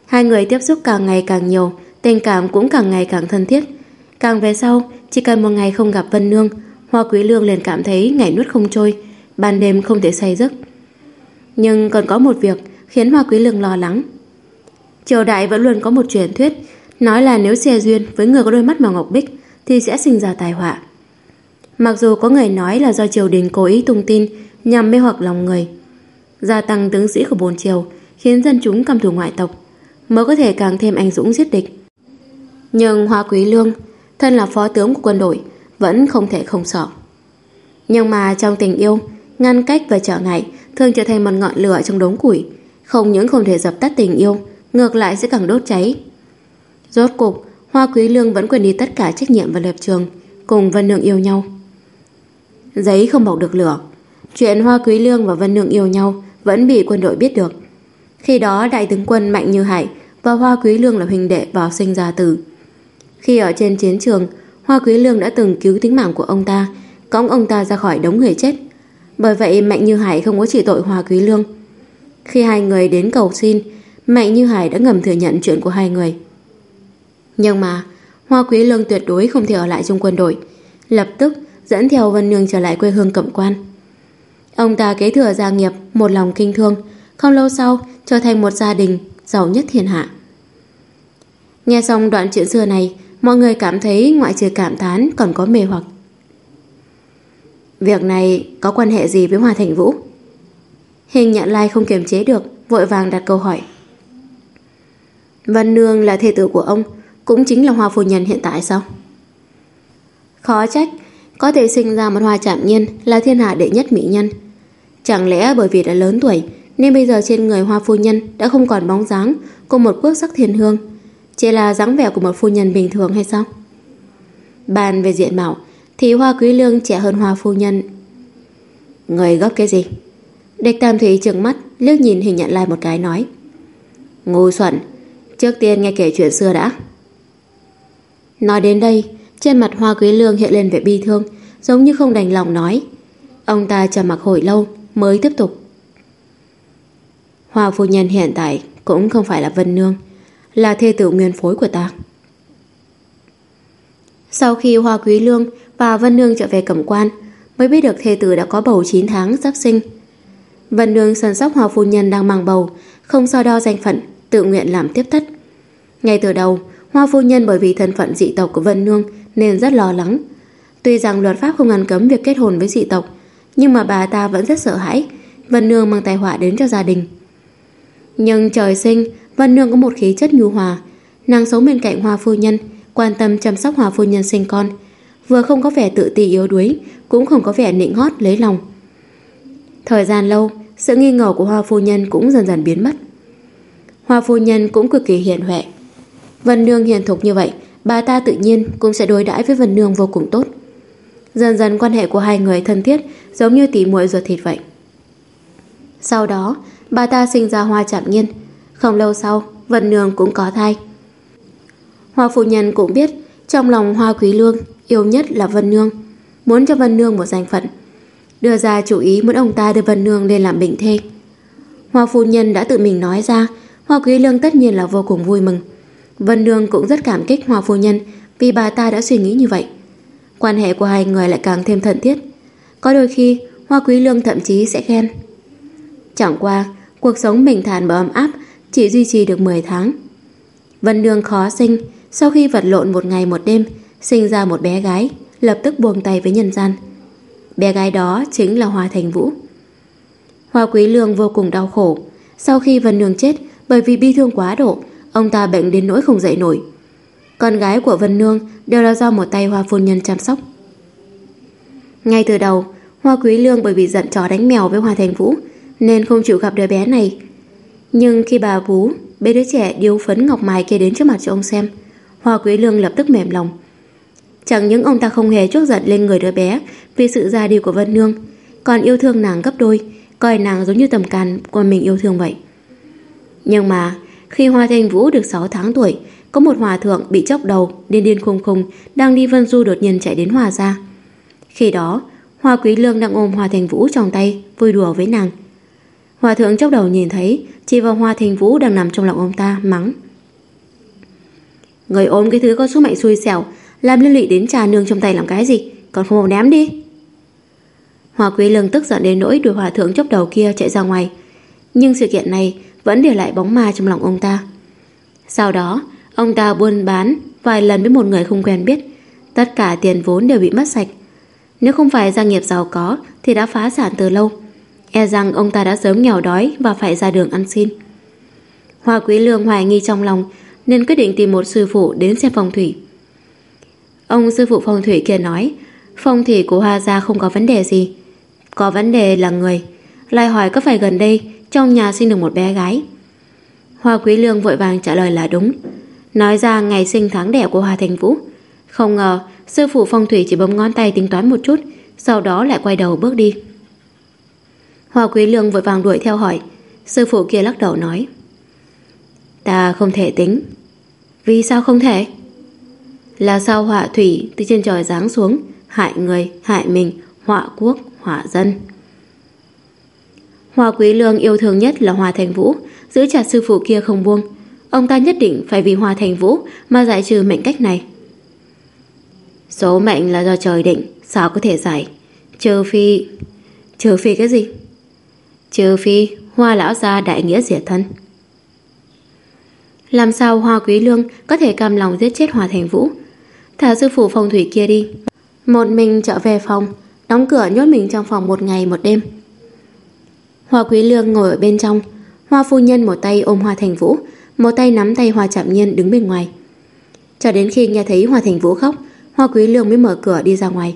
Hai người tiếp xúc càng ngày càng nhiều, tình cảm cũng càng ngày càng thân thiết. Càng về sau, chỉ cần một ngày không gặp Vân Nương, Hoa Quý Lương liền cảm thấy ngày nuốt không trôi, ban đêm không thể say giấc. Nhưng còn có một việc khiến Hoa Quý Lương lo lắng. Triều đại vẫn luôn có một truyền thuyết nói là nếu xe duyên với người có đôi mắt màu ngọc bích thì sẽ sinh ra tai họa. Mặc dù có người nói là do triều đình cố ý tung tin nhằm mê hoặc lòng người, gia tăng tướng sĩ của bồn triều khiến dân chúng căm thù ngoại tộc, mới có thể càng thêm anh dũng giết địch. Nhưng Hoa Quý Lương, thân là phó tướng của quân đội, vẫn không thể không sợ. Nhưng mà trong tình yêu, ngăn cách và trở ngại thường trở thành một ngọn lửa trong đống củi, không những không thể dập tắt tình yêu, ngược lại sẽ càng đốt cháy. Rốt cục, Hoa Quý Lương vẫn quên đi tất cả trách nhiệm và lập trường, cùng Vân Nương yêu nhau. Giấy không bọc được lửa, chuyện Hoa Quý Lương và Vân Nương yêu nhau vẫn bị quân đội biết được. Khi đó đại tướng quân Mạnh Như Hải và Hoa Quý Lương là huynh đệ vào sinh ra tử. Khi ở trên chiến trường, Hoa Quý Lương đã từng cứu tính mạng của ông ta, cõng ông ta ra khỏi đống người chết. Bởi vậy Mạnh Như Hải không có chỉ tội Hoa Quý Lương. Khi hai người đến cầu xin, Mạnh Như Hải đã ngầm thừa nhận chuyện của hai người. Nhưng mà Hoa Quý Lương tuyệt đối không thể ở lại trong quân đội, lập tức dẫn theo Vân Nương trở lại quê hương Cẩm Quan. Ông ta kế thừa gia nghiệp, một lòng kinh thương, không lâu sau trở thành một gia đình giàu nhất thiên hạ. Nghe xong đoạn chuyện xưa này, mọi người cảm thấy ngoại trừ cảm thán còn có mê hoặc. Việc này có quan hệ gì với Hoa Thành Vũ? Hình nhận lai không kiềm chế được, vội vàng đặt câu hỏi. Vân Nương là thê tử của ông, cũng chính là Hoa Phu Nhân hiện tại sao? Khó trách, có thể sinh ra một hoa chạm nhiên là thiên hạ đệ nhất mỹ nhân. Chẳng lẽ bởi vì đã lớn tuổi nên bây giờ trên người Hoa Phu Nhân đã không còn bóng dáng của một quốc sắc thiên hương chỉ là dáng vẻ của một phu nhân bình thường hay sao? Bàn về diện mạo, thì Hoa Quý Lương trẻ hơn Hoa Phu Nhân. Người gấp cái gì? Địch Tam Thủy trừng mắt, liếc nhìn hình nhận lại một cái nói Ngu xuẩn, Trước tiên nghe kể chuyện xưa đã Nói đến đây, Trên mặt Hoa Quý Lương hiện lên vẻ bi thương, Giống như không đành lòng nói Ông ta trầm mặc hồi lâu, mới tiếp tục Hoa phu nhân hiện tại Cũng không phải là Vân Nương là thê tử nguyên phối của ta. Sau khi Hoa Quý Lương Và Vân Nương trở về cẩm quan, Mới biết được thê tử đã có bầu 9 tháng sắp sinh. Vân Nương săn sóc Hoa phu nhân đang mang bầu, Không so đo danh phận, Tự nguyện làm tiếp thất. Ngay từ đầu, Hoa phu nhân bởi vì thân phận dị tộc của Vân Nương Nên rất lo lắng. Tuy rằng luật pháp không ngăn cấm việc kết hôn với dị tộc, Nhưng mà bà ta vẫn rất sợ hãi, Vân Nương mang tai họa đến cho gia đình. Nhưng trời sinh Vân Nương có một khí chất nhu hòa. Nàng sống bên cạnh Hoa phu nhân, Quan tâm chăm sóc Hoa phu nhân sinh con. Vừa không có vẻ tự ti yếu đuối, Cũng không có vẻ nịnh hót, lấy lòng. Thời gian lâu, Sự nghi ngờ của Hoa phu nhân cũng dần dần biến mất. Hoa phu nhân cũng cực kỳ hiền huệ. Vân Nương hiền thục như vậy, Bà ta tự nhiên cũng sẽ đối đãi với Vân Nương vô cùng tốt. Dần dần quan hệ của hai người thân thiết Giống như tỉ muội ruột thịt vậy. Sau đó, Bà ta sinh ra Hoa chạm nhiên không lâu sau, Vân Nương cũng có thai. Hoa phu nhân cũng biết Trong lòng Hoa Quý Lương Yêu nhất là Vân Nương, Muốn cho Vân Nương một danh phận. Đưa ra chủ ý muốn ông ta đưa Vân Nương lên làm bệnh thê. Hoa phu nhân đã tự mình nói ra, Hoa Quý Lương tất nhiên là vô cùng vui mừng. Vân Nương cũng rất cảm kích Hoa phu nhân Vì bà ta đã suy nghĩ như vậy. Quan hệ của hai người lại càng thêm thân thiết. Có đôi khi, Hoa Quý Lương thậm chí sẽ khen. Chẳng qua, Cuộc sống bình thản và ấm áp chỉ duy trì được 10 tháng. Vân Nương khó sinh. Sau khi vật lộn một ngày một đêm, Sinh ra một bé gái, Lập tức buông tay với nhân gian. Bé gái đó chính là Hoa Thành Vũ. Hoa Quý Lương vô cùng đau khổ. Sau khi Vân Nương chết, Bởi vì bi thương quá độ, Ông ta bệnh đến nỗi không dậy nổi. Con gái của Vân Nương Đều là do một tay Hoa Phu Nhân chăm sóc. Ngay từ đầu, Hoa Quý Lương bởi vì giận chó đánh mèo với Hoa Thành Vũ, Nên không chịu gặp đứa bé này nhưng khi bà Vú Bê đứa trẻ điêu phấn ngọc mài kia đến trước mặt cho ông xem Hoa Quý Lương lập tức mềm lòng Chẳng những ông ta không hề chốt giận lên người đứa bé vì sự ra đi của Vân Nương, còn yêu thương nàng gấp đôi, coi nàng giống như tầm càn của mình yêu thương vậy. Nhưng mà, khi Hoa Thanh Vũ được 6 tháng tuổi, có một hòa thượng bị chốc đầu, điên điên khùng khùng, đang đi vân du đột nhiên chạy đến Hòa ra. Khi đó, Hoa Quý Lương đang ôm Hoa Thanh Vũ trong tay, vui đùa với nàng. Hòa thượng chốc đầu nhìn thấy, chỉ vào Hoa Thanh Vũ đang nằm trong lòng ông ta, mắng. Người ôm cái thứ có số mệnh xui xẻo, làm liên lụy đến trà nương trong tay làm cái gì, còn không mau ném đi. Hoa Quý Lương tức giận đến nỗi đuổi hòa thượng chốc đầu kia chạy ra ngoài. Nhưng sự kiện này vẫn để lại bóng ma trong lòng ông ta. Sau đó, ông ta buôn bán vài lần với một người không quen biết. Tất cả tiền vốn đều bị mất sạch. Nếu không phải gia nghiệp giàu có thì đã phá sản từ lâu. E rằng ông ta đã sớm nghèo đói và phải ra đường ăn xin. Hoa Quý Lương hoài nghi trong lòng nên quyết định tìm một sư phụ đến xem phong thủy. Ông sư phụ phong thủy kia nói phong thủy của Hoa gia không có vấn đề gì. Có vấn đề là người. Lại hỏi có phải gần đây trong nhà sinh được một bé gái. Hoa Quý Lương vội vàng trả lời là đúng. Nói ra ngày sinh tháng đẻ của Hoa Thành Vũ. Không ngờ sư phụ phong thủy chỉ bấm ngón tay tính toán một chút, sau đó lại quay đầu bước đi. Hoa Quý Lương vội vàng đuổi theo hỏi. Sư phụ kia lắc đầu nói. Ta không thể tính. Vì sao không thể? Là sao họa thủy từ trên trời giáng xuống, hại người, hại mình, họa quốc, họa dân. Hoa Quý Lương yêu thương nhất là Hoa Thành Vũ, giữ chặt sư phụ kia không buông. Ông ta nhất định phải vì Hoa Thành Vũ mà giải trừ mệnh cách này. Số mệnh là do trời định, sao có thể giải? Trừ phi... Trừ phi cái gì? Trừ phi Hoa Lão Gia đại nghĩa diệt thân. Làm sao Hoa Quý Lương có thể cam lòng giết chết Hoa Thành Vũ? Thả sư phụ phong thủy kia đi. Một mình trở về phòng, đóng cửa nhốt mình trong phòng một ngày một đêm. Hoa Quý Lương ngồi ở bên trong, Hoa phu nhân một tay ôm Hoa Thành Vũ, một tay nắm tay Hoa chạm Nhiên đứng bên ngoài. Cho đến khi nghe thấy Hoa Thành Vũ khóc, Hoa Quý Lương mới mở cửa đi ra ngoài.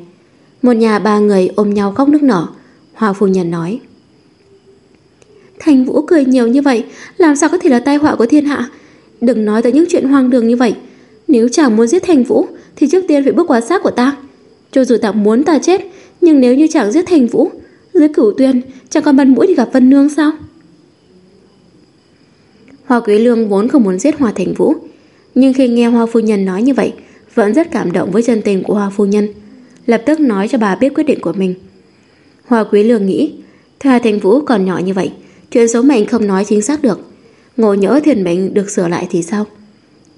Một nhà ba người ôm nhau khóc nức nở. Hoa phu nhân nói: Thành Vũ cười nhiều như vậy, làm sao có thể là tai họa của thiên hạ? Đừng nói tới những chuyện hoang đường như vậy. Nếu chàng muốn giết Thành Vũ, thì trước tiên phải bước qua xác của ta. Cho dù ta muốn ta chết, nhưng nếu như chàng giết Thành Vũ, dưới cửu tuyên, chẳng còn mặt mũi đi gặp Vân Nương sao? Hoa Quý Lương vốn không muốn giết Hoa Thành Vũ, nhưng khi nghe Hoa Phu Nhân nói như vậy, vẫn rất cảm động với chân tình của Hoa Phu Nhân, lập tức nói cho bà biết quyết định của mình. Hoa Quý Lương nghĩ, Hoa Thành Vũ còn nhỏ như vậy, chuyện số mệnh không nói chính xác được. Ngộ nhỡ thiền mệnh được sửa lại thì sao?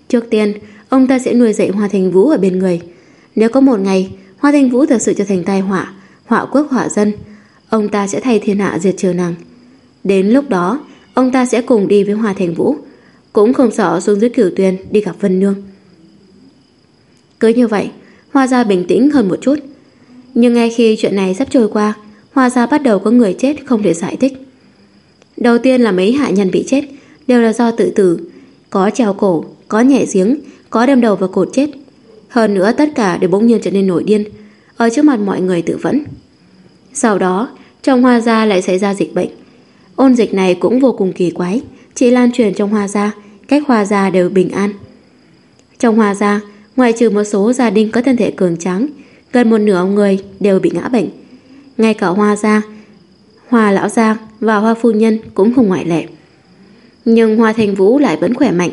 Trước tiên, ông ta sẽ nuôi dạy Hoa Thành Vũ ở bên người. Nếu có một ngày, Hoa Thành Vũ thật sự trở thành tai họa, họa quốc họa dân, ông ta sẽ thay thiên hạ diệt trừ nàng. Đến lúc đó, ông ta sẽ cùng đi với Hoa Thành Vũ, cũng không sợ xuống dưới cửu tuyên đi gặp Vân Nương. Cứ như vậy, Hoa gia bình tĩnh hơn một chút. Nhưng ngay khi chuyện này sắp trôi qua, Hoa gia bắt đầu có người chết không thể giải thích. Đầu tiên là mấy hạ nhân bị chết, đều là do tự tử, có treo cổ, có nhảy giếng, có đâm đầu vào cột chết. Hơn nữa tất cả đều bỗng nhiên trở nên nổi điên, ở trước mặt mọi người tự vẫn. Sau đó, trong hoa gia lại xảy ra dịch bệnh. Ôn dịch này cũng vô cùng kỳ quái, chỉ lan truyền trong hoa gia, cách hoa gia đều bình an. Trong hoa gia, ngoại trừ một số gia đình có thân thể cường tráng, gần một nửa người đều bị ngã bệnh. Ngay cả hoa gia, hoa lão gia và hoa phu nhân cũng không ngoại lệ. Nhưng hoa thành vũ lại vẫn khỏe mạnh,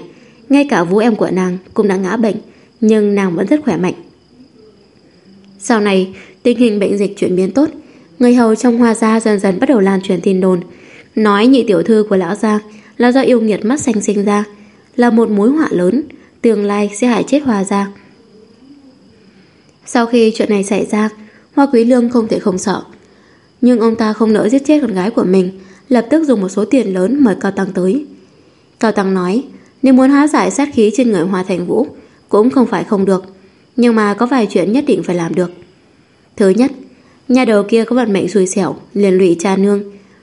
ngay cả vũ em của nàng cũng đã ngã bệnh, nhưng nàng vẫn rất khỏe mạnh. Sau này, tình hình bệnh dịch chuyển biến tốt, Người hầu trong hoa gia dần dần bắt đầu lan truyền tin đồn, nói nhị tiểu thư của lão gia là do yêu nghiệt mắt xanh sinh ra, là một mối họa lớn, tương lai sẽ hại chết hoa gia. Sau khi chuyện này xảy ra, Hoa Quý Lương không thể không sợ. Nhưng ông ta không nỡ giết chết con gái của mình, lập tức dùng một số tiền lớn mời Cao Tăng tới. Cao Tăng nói, nếu muốn hóa giải sát khí trên người Hoa Thành Vũ, cũng không phải không được, nhưng mà có vài chuyện nhất định phải làm được. Thứ nhất, Nhà đầu kia có vận mệnh xui xẻo, liền lụy cha nương.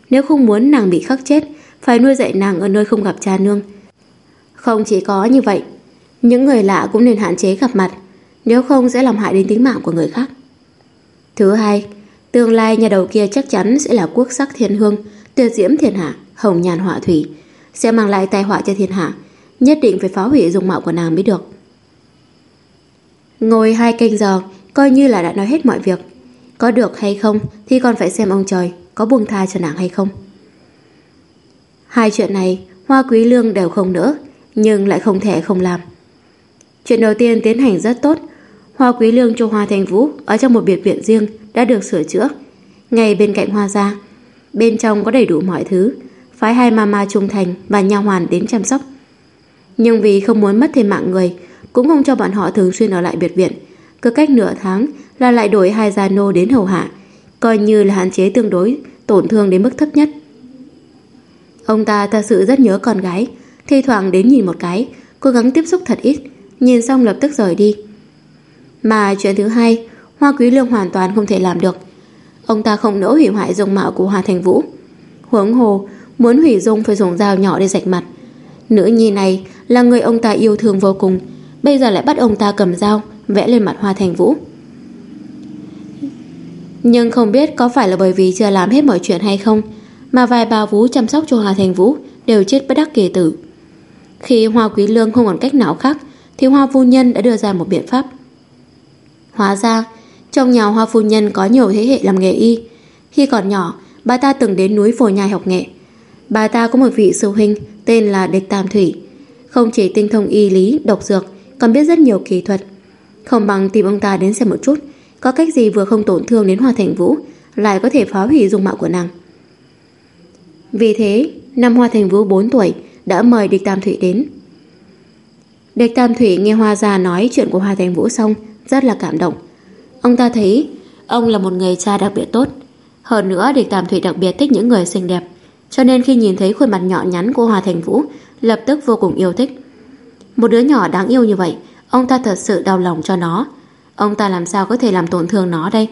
Nếu không muốn nàng bị khắc chết, phải nuôi dạy nàng ở nơi không gặp cha nương. Không chỉ có như vậy, những người lạ cũng nên hạn chế gặp mặt, nếu không sẽ làm hại đến tính mạng của người khác. Thứ hai, tương lai nhà đầu kia chắc chắn sẽ là quốc sắc thiên hương, tuyệt diễm thiên hạ, hồng nhàn họa thủy, sẽ mang lại tai họa cho thiên hạ, nhất định phải phá hủy dung mạo của nàng mới được. Ngồi hai canh giờ, coi như là đã nói hết mọi việc. Có được hay không thì còn phải xem ông trời có buông tha cho nàng hay không. Hai chuyện này, Hoa Quý Lương đều không nữa, nhưng lại không thể không làm. Chuyện đầu tiên tiến hành rất tốt. Hoa Quý Lương cho Hoa Thành Vũ ở trong một biệt viện riêng đã được sửa chữa, ngay bên cạnh Hoa gia. Bên trong có đầy đủ mọi thứ, phái hai mama trung thành và nha hoàn đến chăm sóc. Nhưng vì không muốn mất thêm mạng người, cũng không cho bọn họ thường xuyên ở lại biệt viện. Cứ cách nửa tháng là lại đổi hai gia nô đến hầu hạ, coi như là hạn chế tương đối, tổn thương đến mức thấp nhất. Ông ta thật sự rất nhớ con gái, thi thoảng đến nhìn một cái, cố gắng tiếp xúc thật ít, nhìn xong lập tức rời đi. Mà chuyện thứ hai, Hoa Quý Lương hoàn toàn không thể làm được. Ông ta không nỡ hủy hoại dung mạo của Hoa Thành Vũ. Huống hồ, muốn hủy dung phải dùng dao nhỏ để rạch mặt. Nữ nhi này là người ông ta yêu thương vô cùng, bây giờ lại bắt ông ta cầm dao vẽ lên mặt Hoa Thành Vũ. Nhưng không biết có phải là bởi vì chưa làm hết mọi chuyện hay không mà vài bà vú chăm sóc cho Hoa Thành Vũ đều chết bất đắc kỳ tử. Khi Hoa Quý Lương không còn cách nào khác thì Hoa Phu Nhân đã đưa ra một biện pháp. Hóa ra, trong nhà Hoa Phu Nhân có nhiều thế hệ làm nghề y. Khi còn nhỏ, bà ta từng đến núi Phổ Nhai học nghệ. Bà ta có một vị sư huynh tên là Địch Tam Thủy. Không chỉ tinh thông y lý, độc dược, còn biết rất nhiều kỹ thuật. Không bằng tìm ông ta đến xem một chút, có cách gì vừa không tổn thương đến Hoa Thành Vũ, lại có thể phá hủy dung mạo của nàng. Vì thế, năm Hoa Thành Vũ 4 tuổi đã mời Địch Tam Thủy đến. Địch Tam Thủy nghe Hoa già nói chuyện của Hoa Thành Vũ xong, rất là cảm động. Ông ta thấy ông là một người cha đặc biệt tốt. Hơn nữa Địch Tam Thủy đặc biệt thích những người xinh đẹp. Cho nên khi nhìn thấy khuôn mặt nhỏ nhắn của hòa Thành Vũ, lập tức vô cùng yêu thích. Một đứa nhỏ đáng yêu như vậy, ông ta thật sự đau lòng cho nó. Ông ta làm sao có thể làm tổn thương nó đây?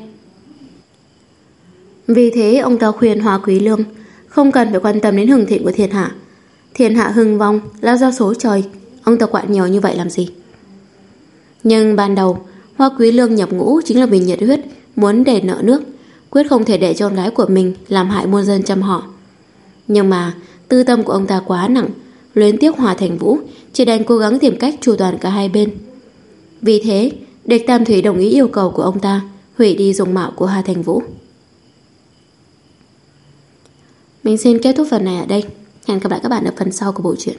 Vì thế ông ta khuyên Hoa Quý Lương không cần phải quan tâm đến hưng thịnh của thiên hạ. Thiên hạ hưng vong là do số trời, ông ta quản nhiều như vậy làm gì? Nhưng ban đầu, Hoa Quý Lương nhập ngũ chính là vì nhiệt huyết, muốn để nợ nước, quyết không thể để cho con gái của mình làm hại muôn dân chăm họ. Nhưng mà, tư tâm của ông ta quá nặng, luyến tiếc Hòa Thành Vũ, chỉ đành cố gắng tìm cách chu toàn cả hai bên. Vì thế, Địch Tam Thủy đồng ý yêu cầu của ông ta, hủy đi dùng mạo của Hà Thành Vũ. Mình xin kết thúc phần này ở đây. Hẹn gặp lại các bạn ở phần sau của bộ truyện.